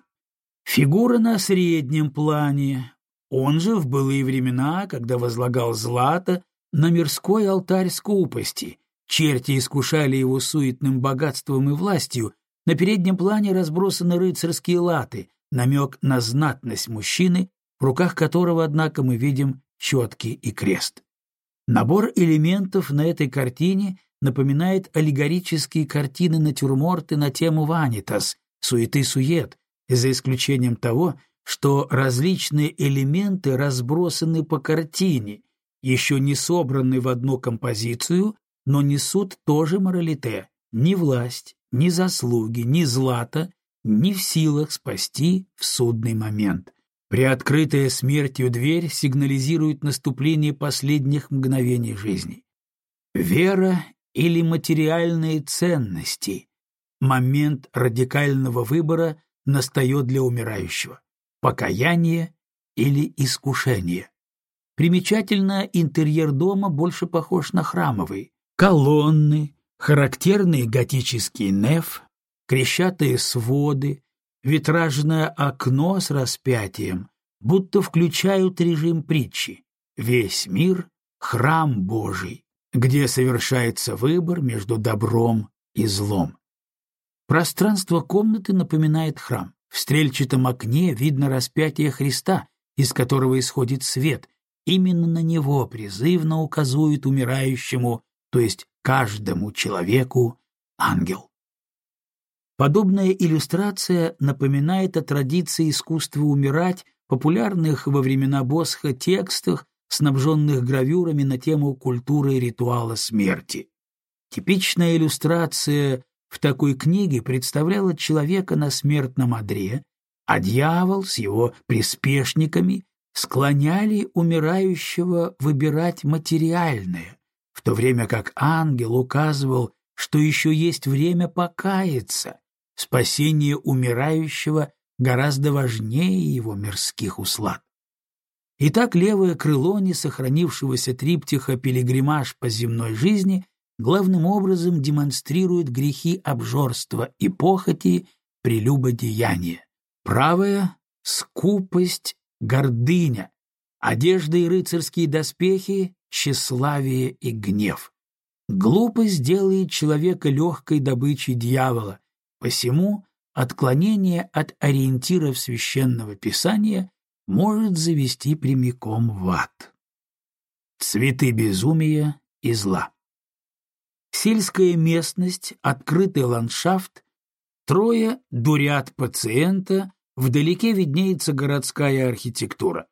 Фигура на среднем плане, он же в былые времена, когда возлагал злато на мирской алтарь скупости, черти искушали его суетным богатством и властью, на переднем плане разбросаны рыцарские латы, намек на знатность мужчины, в руках которого, однако, мы видим четки и крест. Набор элементов на этой картине напоминает аллегорические картины натюрморты на тему «Ванитас», «Суеты-сует», за исключением того, что различные элементы разбросаны по картине, еще не собраны в одну композицию, но несут тоже моралите. Ни власть, ни заслуги, ни злато не в силах спасти в судный момент. Приоткрытая смертью дверь сигнализирует наступление последних мгновений жизни. Вера или материальные ценности. Момент радикального выбора настает для умирающего покаяние или искушение. Примечательно, интерьер дома больше похож на храмовый. Колонны, характерный готический неф, крещатые своды, витражное окно с распятием будто включают режим притчи. Весь мир — храм Божий, где совершается выбор между добром и злом. Пространство комнаты напоминает храм. В стрельчатом окне видно распятие Христа, из которого исходит свет. Именно на него призывно указывает умирающему, то есть каждому человеку, ангел. Подобная иллюстрация напоминает о традиции искусства умирать, популярных во времена Босха текстах, снабженных гравюрами на тему культуры ритуала смерти. Типичная иллюстрация в такой книге представляла человека на смертном одре, а дьявол с его приспешниками склоняли умирающего выбирать материальное, в то время как ангел указывал, что еще есть время покаяться Спасение умирающего гораздо важнее его мирских услад. Итак, левое крыло несохранившегося триптиха «Пилигримаж по земной жизни» главным образом демонстрирует грехи обжорства и похоти прелюбодеяния. Правое — скупость, гордыня, одежда и рыцарские доспехи — тщеславие и гнев. Глупость делает человека легкой добычей дьявола, Посему отклонение от ориентиров священного писания может завести прямиком в ад. Цветы безумия и зла. Сельская местность, открытый ландшафт, трое дурят пациента, вдалеке виднеется городская архитектура.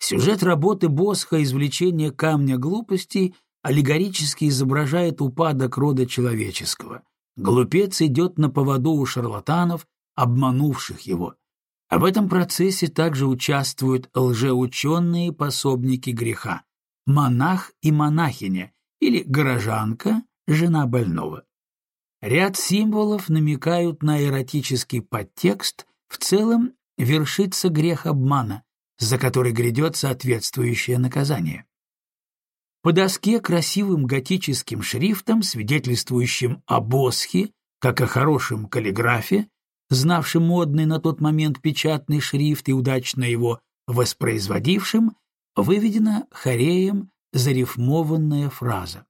Сюжет работы Босха «Извлечение камня глупости» аллегорически изображает упадок рода человеческого. Глупец идет на поводу у шарлатанов, обманувших его. А в этом процессе также участвуют лжеученые пособники греха, монах и монахиня, или горожанка, жена больного. Ряд символов намекают на эротический подтекст, в целом вершится грех обмана, за который грядет соответствующее наказание. По доске красивым готическим шрифтом, свидетельствующим о Босхе, как о хорошем каллиграфе, знавшим модный на тот момент печатный шрифт и удачно его воспроизводившим, выведена хореем зарифмованная фраза.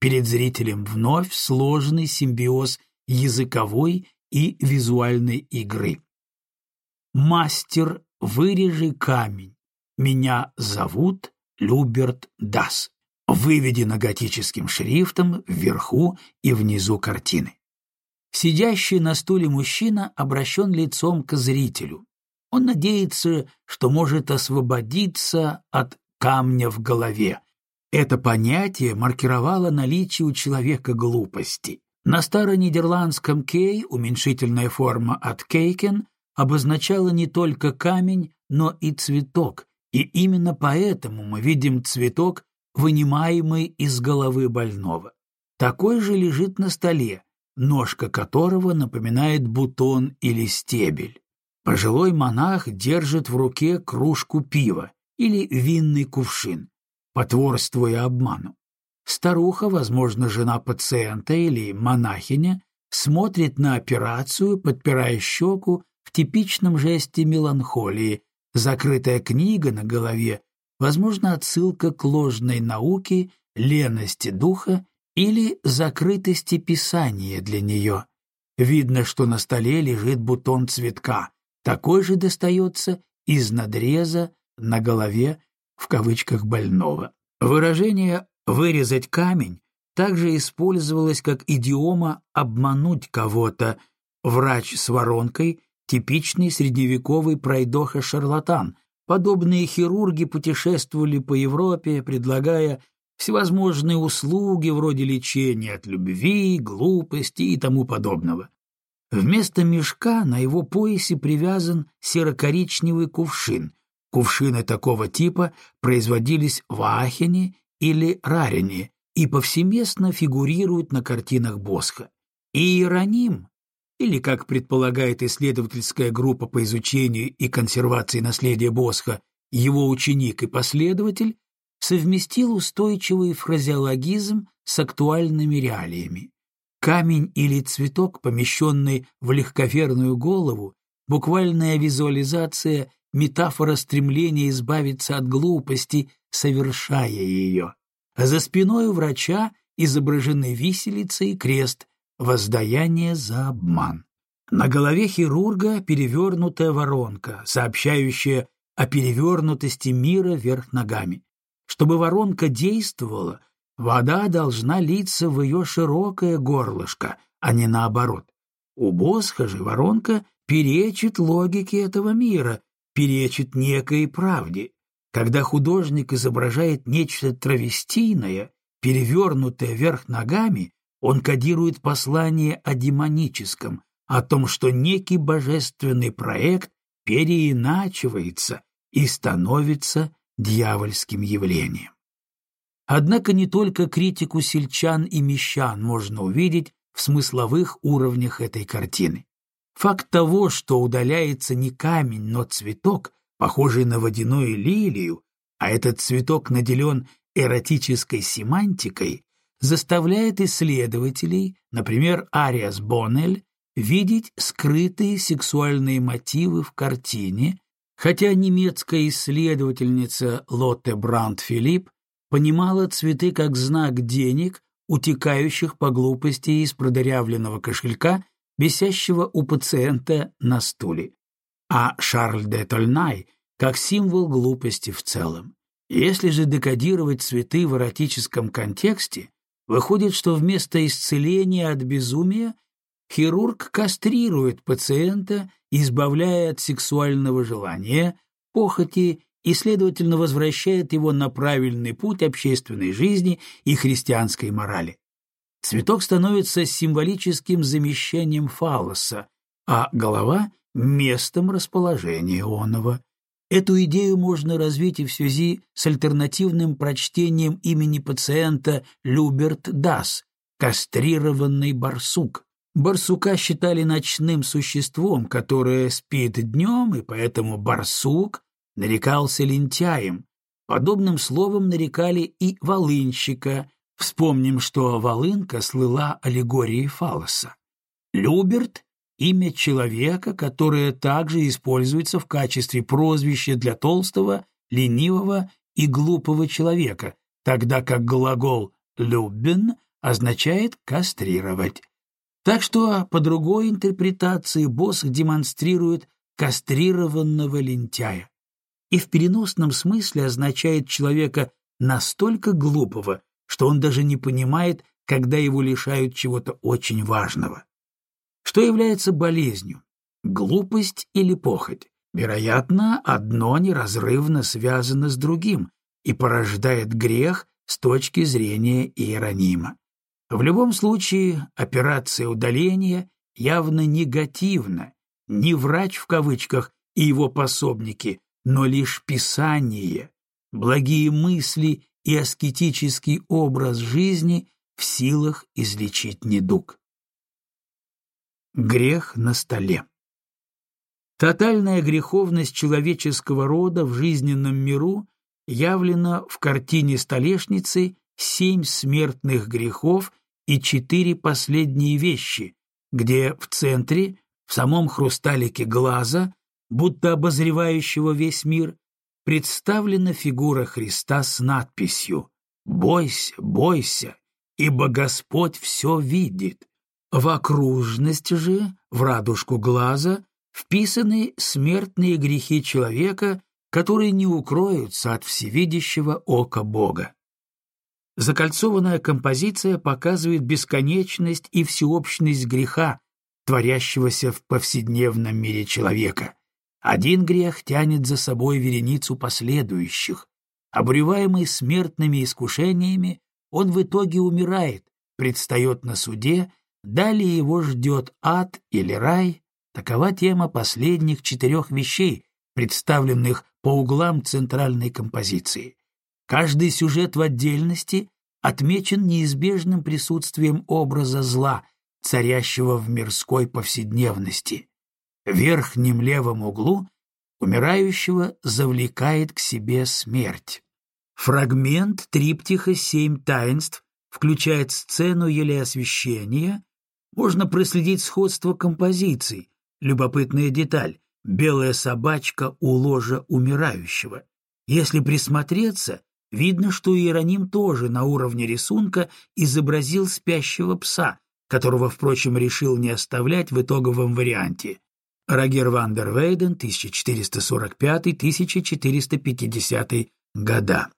Перед зрителем вновь сложный симбиоз языковой и визуальной игры. «Мастер, вырежи камень. Меня зовут Люберт Дас, выведено готическим шрифтом вверху и внизу картины. Сидящий на стуле мужчина обращен лицом к зрителю. Он надеется, что может освободиться от камня в голове. Это понятие маркировало наличие у человека глупости. На старонидерландском «кей» уменьшительная форма от «кейкен» обозначала не только камень, но и цветок, и именно поэтому мы видим цветок, вынимаемый из головы больного. Такой же лежит на столе, ножка которого напоминает бутон или стебель. Пожилой монах держит в руке кружку пива или винный кувшин, потворствуя обману. Старуха, возможно, жена пациента или монахиня, смотрит на операцию, подпирая щеку в типичном жесте меланхолии, Закрытая книга на голове, возможно, отсылка к ложной науке, лености духа или закрытости писания для нее. Видно, что на столе лежит бутон цветка, такой же достается из надреза на голове в кавычках больного. Выражение «вырезать камень» также использовалось как идиома «обмануть кого-то», врач с воронкой типичный средневековый пройдоха-шарлатан. Подобные хирурги путешествовали по Европе, предлагая всевозможные услуги вроде лечения от любви, глупости и тому подобного. Вместо мешка на его поясе привязан серо-коричневый кувшин. Кувшины такого типа производились в Ахене или Рарине и повсеместно фигурируют на картинах Босха. Иероним или, как предполагает исследовательская группа по изучению и консервации наследия Босха, его ученик и последователь, совместил устойчивый фразеологизм с актуальными реалиями. Камень или цветок, помещенный в легковерную голову, буквальная визуализация, метафора стремления избавиться от глупости, совершая ее. За спиной у врача изображены виселица и крест, воздаяние за обман. На голове хирурга перевернутая воронка, сообщающая о перевернутости мира вверх ногами. Чтобы воронка действовала, вода должна литься в ее широкое горлышко, а не наоборот. У Босха же воронка перечит логике этого мира, перечит некой правде. Когда художник изображает нечто травестийное, перевернутое вверх ногами, он кодирует послание о демоническом, о том, что некий божественный проект переиначивается и становится дьявольским явлением. Однако не только критику сельчан и мещан можно увидеть в смысловых уровнях этой картины. Факт того, что удаляется не камень, но цветок, похожий на водяную лилию, а этот цветок наделен эротической семантикой, заставляет исследователей, например, Ариас Боннель, видеть скрытые сексуальные мотивы в картине, хотя немецкая исследовательница Лотте Брандт-Филипп понимала цветы как знак денег, утекающих по глупости из продырявленного кошелька, висящего у пациента на стуле, а Шарль де Тольнай как символ глупости в целом. Если же декодировать цветы в эротическом контексте, выходит, что вместо исцеления от безумия хирург кастрирует пациента, избавляя от сексуального желания, похоти и, следовательно, возвращает его на правильный путь общественной жизни и христианской морали. Цветок становится символическим замещением фалоса, а голова — местом расположения оного. Эту идею можно развить и в связи с альтернативным прочтением имени пациента Люберт Дас, кастрированный барсук. Барсука считали ночным существом, которое спит днем, и поэтому барсук нарекался лентяем. Подобным словом нарекали и волынщика. Вспомним, что волынка слыла аллегорией фалоса. Люберт — имя человека, которое также используется в качестве прозвища для толстого, ленивого и глупого человека, тогда как глагол «любен» означает «кастрировать». Так что, по другой интерпретации, босс демонстрирует кастрированного лентяя. И в переносном смысле означает человека настолько глупого, что он даже не понимает, когда его лишают чего-то очень важного. Что является болезнью? Глупость или похоть? Вероятно, одно неразрывно связано с другим и порождает грех с точки зрения Иеронима. В любом случае, операция удаления явно негативна, не врач в кавычках и его пособники, но лишь писание, благие мысли и аскетический образ жизни в силах излечить недуг. Грех на столе Тотальная греховность человеческого рода в жизненном миру явлена в картине столешницы «Семь смертных грехов и четыре последние вещи, где в центре, в самом хрусталике глаза, будто обозревающего весь мир, представлена фигура Христа с надписью «Бойся, бойся, ибо Господь все видит». В окружность же, в радужку глаза, вписаны смертные грехи человека, которые не укроются от всевидящего ока Бога. Закольцованная композиция показывает бесконечность и всеобщность греха, творящегося в повседневном мире человека. Один грех тянет за собой вереницу последующих. Обреваемый смертными искушениями, он в итоге умирает, предстает на суде, далее его ждет ад или рай. Такова тема последних четырех вещей, представленных по углам центральной композиции. Каждый сюжет в отдельности отмечен неизбежным присутствием образа зла, царящего в мирской повседневности. Верхнем левом углу умирающего завлекает к себе смерть. Фрагмент триптиха «Семь таинств» включает сцену елеосвящения, можно проследить сходство композиций, любопытная деталь — белая собачка у ложа умирающего. Если присмотреться, видно, что Иероним тоже на уровне рисунка изобразил спящего пса, которого, впрочем, решил не оставлять в итоговом варианте. Рогер ван дер Вейден, 1445-1450 года.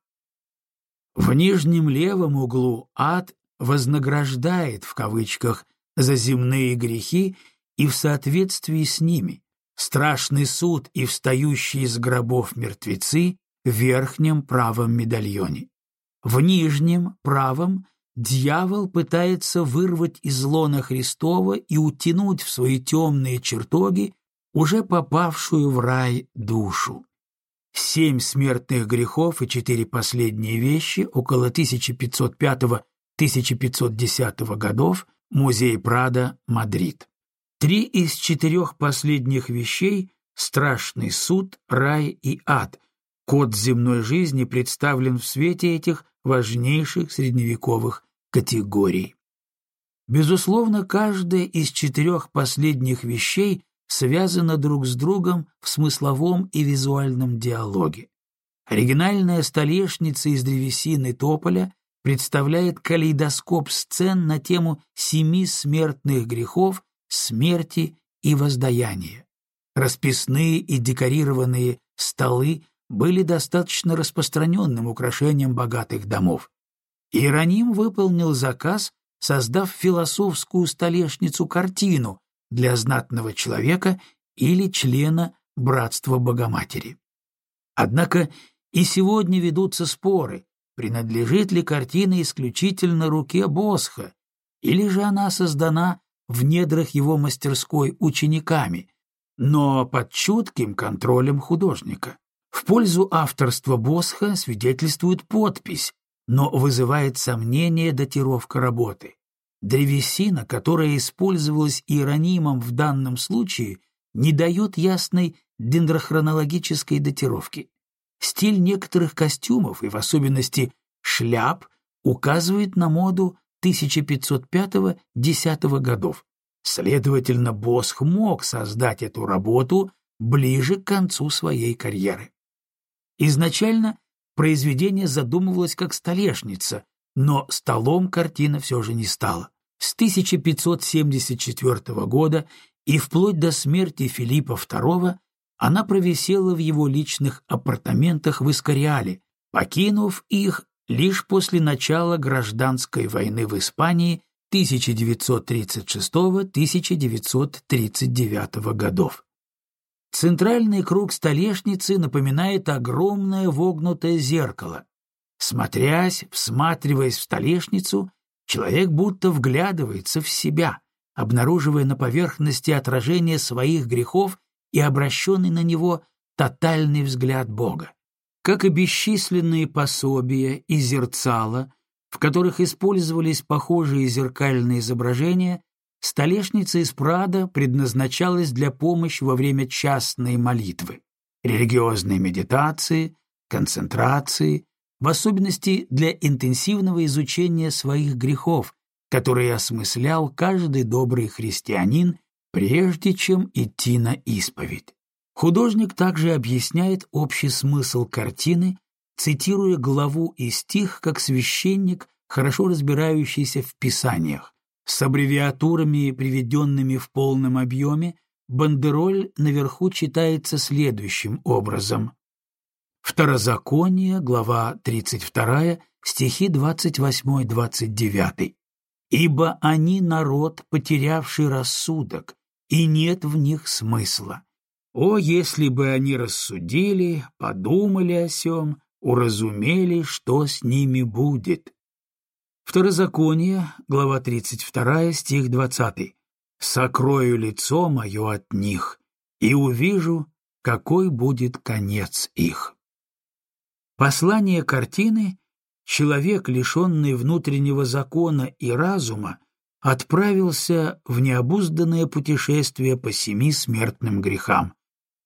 В нижнем левом углу ад вознаграждает, в кавычках, за земные грехи и в соответствии с ними. Страшный суд и встающие из гробов мертвецы в верхнем правом медальоне. В нижнем правом дьявол пытается вырвать из лона Христова и утянуть в свои темные чертоги уже попавшую в рай душу. Семь смертных грехов и четыре последние вещи около 1505-1510 годов Музей Прада, Мадрид. Три из четырех последних вещей — страшный суд, рай и ад. Код земной жизни представлен в свете этих важнейших средневековых категорий. Безусловно, каждая из четырех последних вещей связана друг с другом в смысловом и визуальном диалоге. Оригинальная столешница из древесины тополя представляет калейдоскоп сцен на тему семи смертных грехов, смерти и воздаяния. Расписные и декорированные столы были достаточно распространенным украшением богатых домов. Иероним выполнил заказ, создав философскую столешницу-картину для знатного человека или члена Братства Богоматери. Однако и сегодня ведутся споры, принадлежит ли картина исключительно руке Босха, или же она создана в недрах его мастерской учениками, но под чутким контролем художника. В пользу авторства Босха свидетельствует подпись, но вызывает сомнение датировка работы. Древесина, которая использовалась иеронимом в данном случае, не дает ясной дендрохронологической датировки. Стиль некоторых костюмов, и в особенности шляп, указывает на моду 1505-10 годов. Следовательно, Босх мог создать эту работу ближе к концу своей карьеры. Изначально произведение задумывалось как столешница, но столом картина все же не стала. С 1574 года и вплоть до смерти Филиппа II она провисела в его личных апартаментах в Искариале, покинув их лишь после начала гражданской войны в Испании 1936-1939 годов. Центральный круг столешницы напоминает огромное вогнутое зеркало. Смотрясь, всматриваясь в столешницу, человек будто вглядывается в себя, обнаруживая на поверхности отражение своих грехов и обращенный на него тотальный взгляд Бога. Как и бесчисленные пособия и зерцала, в которых использовались похожие зеркальные изображения, столешница из Прада предназначалась для помощи во время частной молитвы, религиозной медитации, концентрации, в особенности для интенсивного изучения своих грехов, которые осмыслял каждый добрый христианин прежде чем идти на исповедь. Художник также объясняет общий смысл картины, цитируя главу и стих как священник, хорошо разбирающийся в писаниях. С аббревиатурами, приведенными в полном объеме, бандероль наверху читается следующим образом. Второзаконие, глава 32, стихи 28-29. «Ибо они народ, потерявший рассудок, и нет в них смысла. О, если бы они рассудили, подумали о сем, уразумели, что с ними будет. Второзаконие, глава 32, стих 20. «Сокрою лицо мое от них, и увижу, какой будет конец их». Послание картины «Человек, лишенный внутреннего закона и разума, отправился в необузданное путешествие по семи смертным грехам.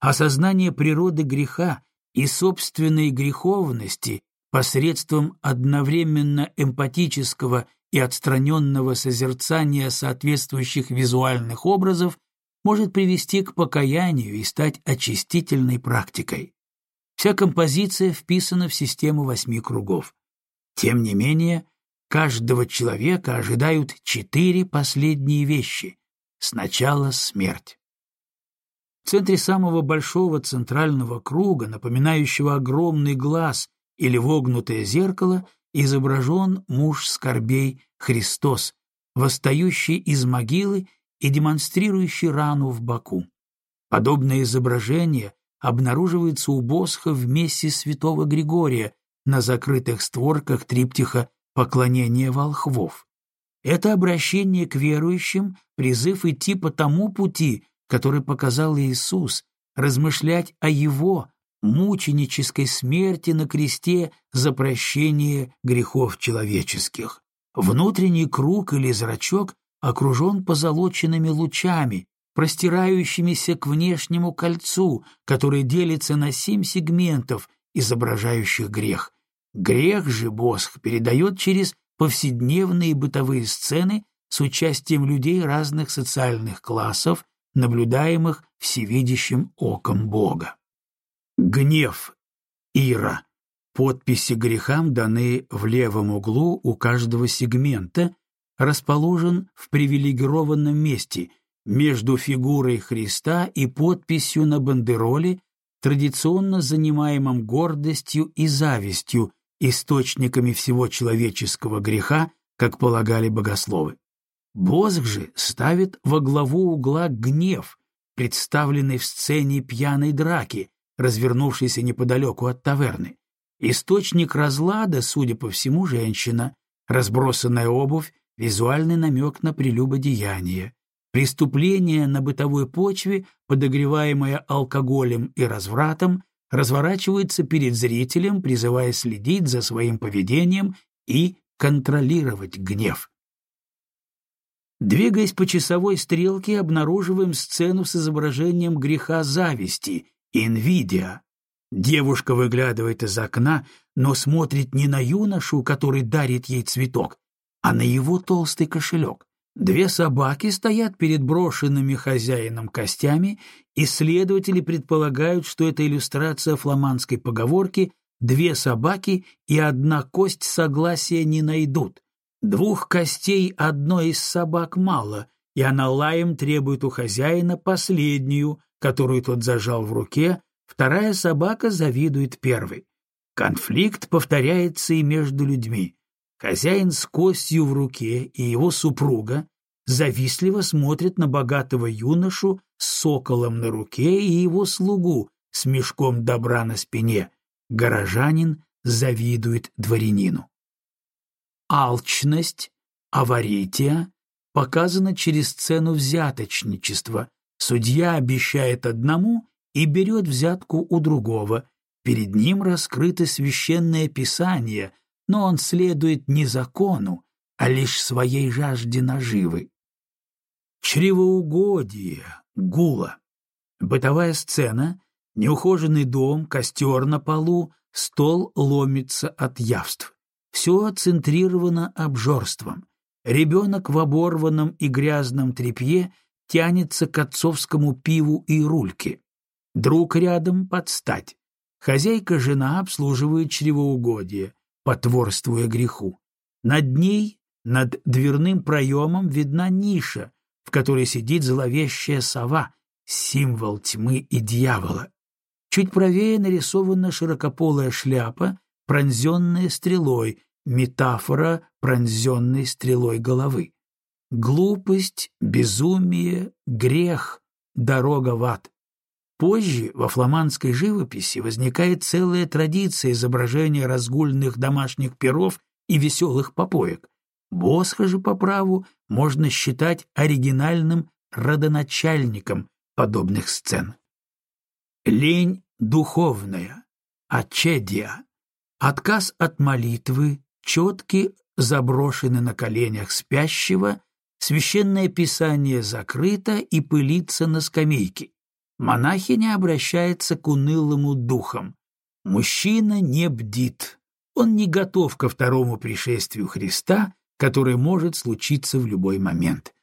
Осознание природы греха и собственной греховности посредством одновременно эмпатического и отстраненного созерцания соответствующих визуальных образов может привести к покаянию и стать очистительной практикой. Вся композиция вписана в систему восьми кругов. Тем не менее, каждого человека ожидают четыре последние вещи. Сначала смерть. В центре самого большого центрального круга, напоминающего огромный глаз или вогнутое зеркало, изображен муж скорбей Христос, восстающий из могилы и демонстрирующий рану в боку. Подобное изображение обнаруживается у Босха в мессе святого Григория на закрытых створках триптиха «Поклонение волхвов». Это обращение к верующим, призыв идти по тому пути, который показал Иисус, размышлять о Его мученической смерти на кресте за прощение грехов человеческих. Внутренний круг или зрачок окружен позолоченными лучами, простирающимися к внешнему кольцу, которое делится на семь сегментов, изображающих грех. Грех же Босх передает через повседневные бытовые сцены с участием людей разных социальных классов, наблюдаемых всевидящим оком Бога. Гнев Ира. Подписи грехам даны в левом углу у каждого сегмента, расположен в привилегированном месте между фигурой Христа и подписью на бандероле, традиционно занимаемом гордостью и завистью, источниками всего человеческого греха, как полагали богословы. Бозг же ставит во главу угла гнев, представленный в сцене пьяной драки, развернувшейся неподалеку от таверны. Источник разлада, судя по всему, женщина, разбросанная обувь, визуальный намек на прелюбодеяние. Преступление на бытовой почве, подогреваемое алкоголем и развратом, разворачивается перед зрителем, призывая следить за своим поведением и контролировать гнев. Двигаясь по часовой стрелке, обнаруживаем сцену с изображением греха зависти, инвидия. Девушка выглядывает из окна, но смотрит не на юношу, который дарит ей цветок, а на его толстый кошелек. Две собаки стоят перед брошенными хозяином костями, исследователи предполагают, что это иллюстрация фламандской поговорки «две собаки и одна кость согласия не найдут». Двух костей одной из собак мало, и она лаем требует у хозяина последнюю, которую тот зажал в руке, вторая собака завидует первой. Конфликт повторяется и между людьми. Хозяин с костью в руке и его супруга завистливо смотрят на богатого юношу с соколом на руке и его слугу с мешком добра на спине. Горожанин завидует дворянину. Алчность, аварития показана через сцену взяточничества. Судья обещает одному и берет взятку у другого. Перед ним раскрыто священное писание — но он следует не закону, а лишь своей жажде наживы. Чревоугодие, гула. Бытовая сцена, неухоженный дом, костер на полу, стол ломится от явств. Все центрировано обжорством. Ребенок в оборванном и грязном тряпье тянется к отцовскому пиву и рульке. Друг рядом подстать. Хозяйка-жена обслуживает чревоугодие потворствуя греху. Над ней, над дверным проемом, видна ниша, в которой сидит зловещая сова, символ тьмы и дьявола. Чуть правее нарисована широкополая шляпа, пронзенная стрелой, метафора пронзенной стрелой головы. Глупость, безумие, грех, дорога в ад. Позже во фламандской живописи возникает целая традиция изображения разгульных домашних перов и веселых попоек. Босха же по праву можно считать оригинальным родоначальником подобных сцен. Лень духовная, ачедия, отказ от молитвы, четки заброшены на коленях спящего, священное писание закрыто и пылится на скамейке. Монахиня обращается к унылому духам. Мужчина не бдит. Он не готов ко второму пришествию Христа, которое может случиться в любой момент.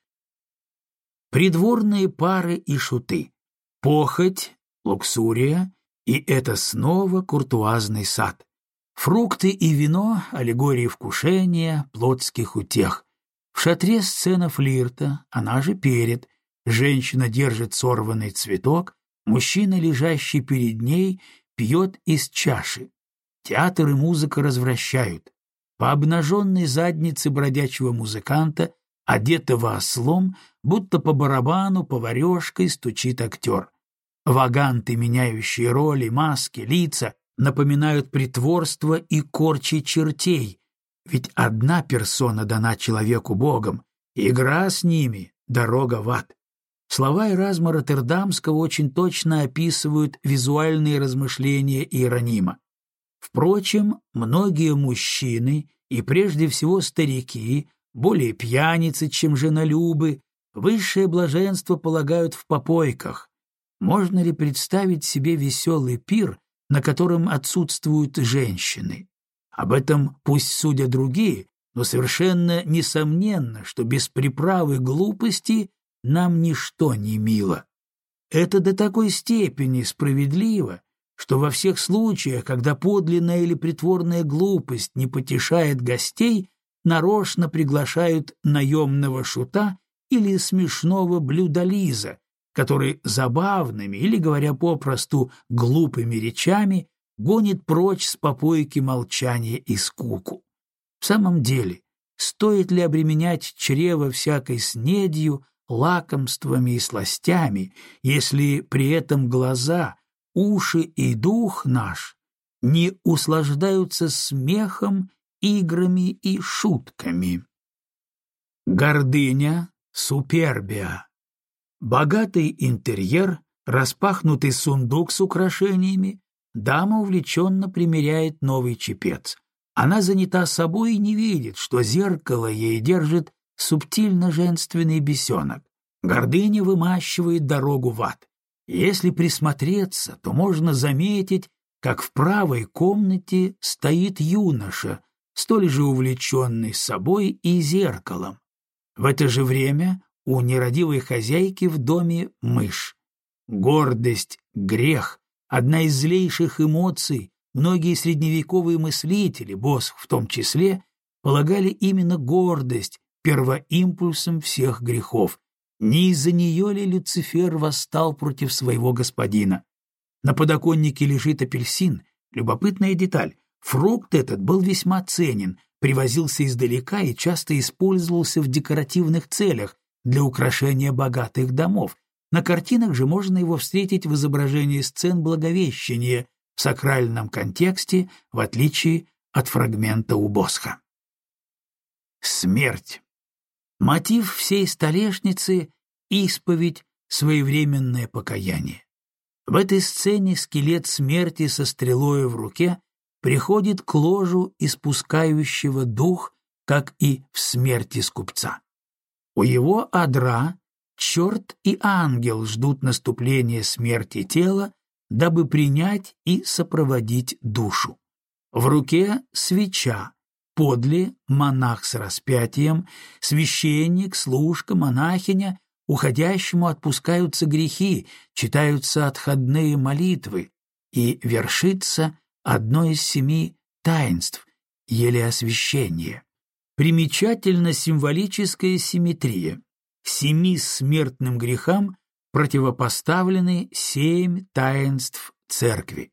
придворные пары и шуты, похоть, луксурия, и это снова куртуазный сад. Фрукты и вино — аллегории вкушения, плотских утех. В шатре сцена флирта, она же перед. Женщина держит сорванный цветок, мужчина, лежащий перед ней, пьет из чаши. Театр и музыка развращают. По обнаженной заднице бродячего музыканта, одетого ослом, будто по барабану поварешкой стучит актер. Ваганты, меняющие роли, маски, лица, напоминают притворство и корчи чертей, ведь одна персона дана человеку Богом, игра с ними — дорога в ад. Слова Эразма Роттердамского очень точно описывают визуальные размышления Иеронима. Впрочем, многие мужчины, и прежде всего старики, более пьяницы, чем женолюбы, высшее блаженство полагают в попойках. Можно ли представить себе веселый пир, на котором отсутствуют женщины? Об этом пусть судят другие, но совершенно несомненно, что без приправы глупости нам ничто не мило. Это до такой степени справедливо, что во всех случаях, когда подлинная или притворная глупость не потешает гостей, нарочно приглашают наемного шута или смешного блюдолиза, который забавными или, говоря попросту, глупыми речами гонит прочь с попойки молчание и скуку. В самом деле, стоит ли обременять чрево всякой снедью, лакомствами и сластями, если при этом глаза, уши и дух наш не услаждаются смехом, играми и шутками. Гордыня, супербия. Богатый интерьер, распахнутый сундук с украшениями, дама увлеченно примеряет новый чепец. Она занята собой и не видит, что зеркало ей держит субтильно-женственный бесенок. Гордыня вымащивает дорогу в ад. Если присмотреться, то можно заметить, как в правой комнате стоит юноша, столь же увлеченный собой и зеркалом. В это же время у нерадивой хозяйки в доме мышь. Гордость — грех, одна из злейших эмоций. Многие средневековые мыслители, Босх в том числе, полагали именно гордость первоимпульсом всех грехов. Не из-за нее ли Люцифер восстал против своего господина? На подоконнике лежит апельсин. Любопытная деталь. Фрукт этот был весьма ценен, привозился издалека и часто использовался в декоративных целях для украшения богатых домов. На картинах же можно его встретить в изображении сцен Благовещения в сакральном контексте, в отличие от фрагмента у Босха. Смерть. Мотив всей столешницы — исповедь, своевременное покаяние. В этой сцене скелет смерти со стрелой в руке приходит к ложу испускающего дух, как и в смерти скупца. У его адра черт и ангел ждут наступления смерти тела, дабы принять и сопроводить душу. В руке свеча, подле монах с распятием, священник, служка, монахиня, уходящему отпускаются грехи, читаются отходные молитвы, и вершится одно из семи таинств, еле освящение. Примечательна символическая симметрия. Семи смертным грехам противопоставлены семь таинств церкви.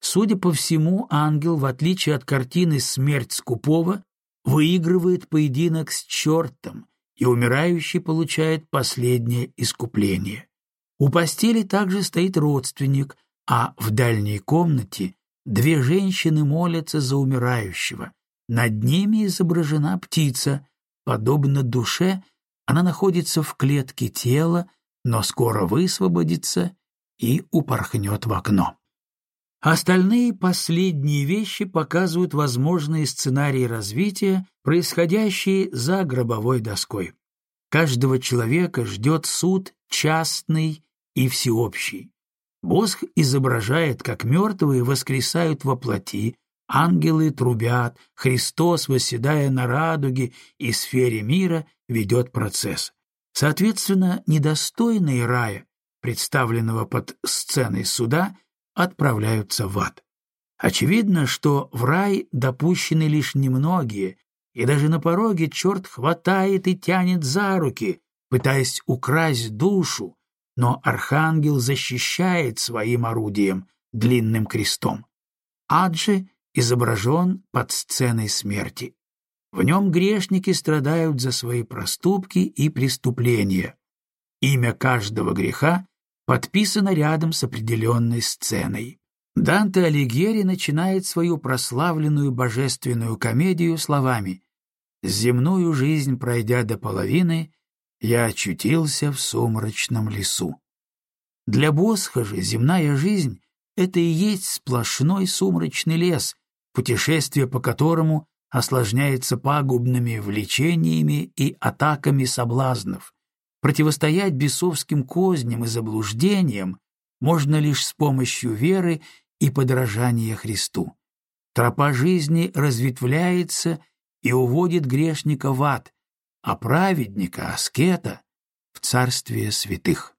Судя по всему, ангел, в отличие от картины «Смерть скупого», выигрывает поединок с чертом, и умирающий получает последнее искупление. У постели также стоит родственник, а в дальней комнате Две женщины молятся за умирающего. Над ними изображена птица. Подобно душе, она находится в клетке тела, но скоро высвободится и упорхнет в окно. Остальные последние вещи показывают возможные сценарии развития, происходящие за гробовой доской. Каждого человека ждет суд частный и всеобщий. Босх изображает, как мертвые воскресают во плоти, ангелы трубят, Христос, восседая на радуге и сфере мира, ведет процесс. Соответственно, недостойные рая, представленного под сценой суда, отправляются в ад. Очевидно, что в рай допущены лишь немногие, и даже на пороге черт хватает и тянет за руки, пытаясь украсть душу, но архангел защищает своим орудием, длинным крестом. Ад же изображен под сценой смерти. В нем грешники страдают за свои проступки и преступления. Имя каждого греха подписано рядом с определенной сценой. Данте Алигьери начинает свою прославленную божественную комедию словами «Земную жизнь пройдя до половины, я очутился в сумрачном лесу». Для Босха же земная жизнь — это и есть сплошной сумрачный лес, путешествие по которому осложняется пагубными влечениями и атаками соблазнов. Противостоять бесовским козням и заблуждениям можно лишь с помощью веры и подражания Христу. Тропа жизни разветвляется и уводит грешника в ад, а праведника, аскета, в царствие святых.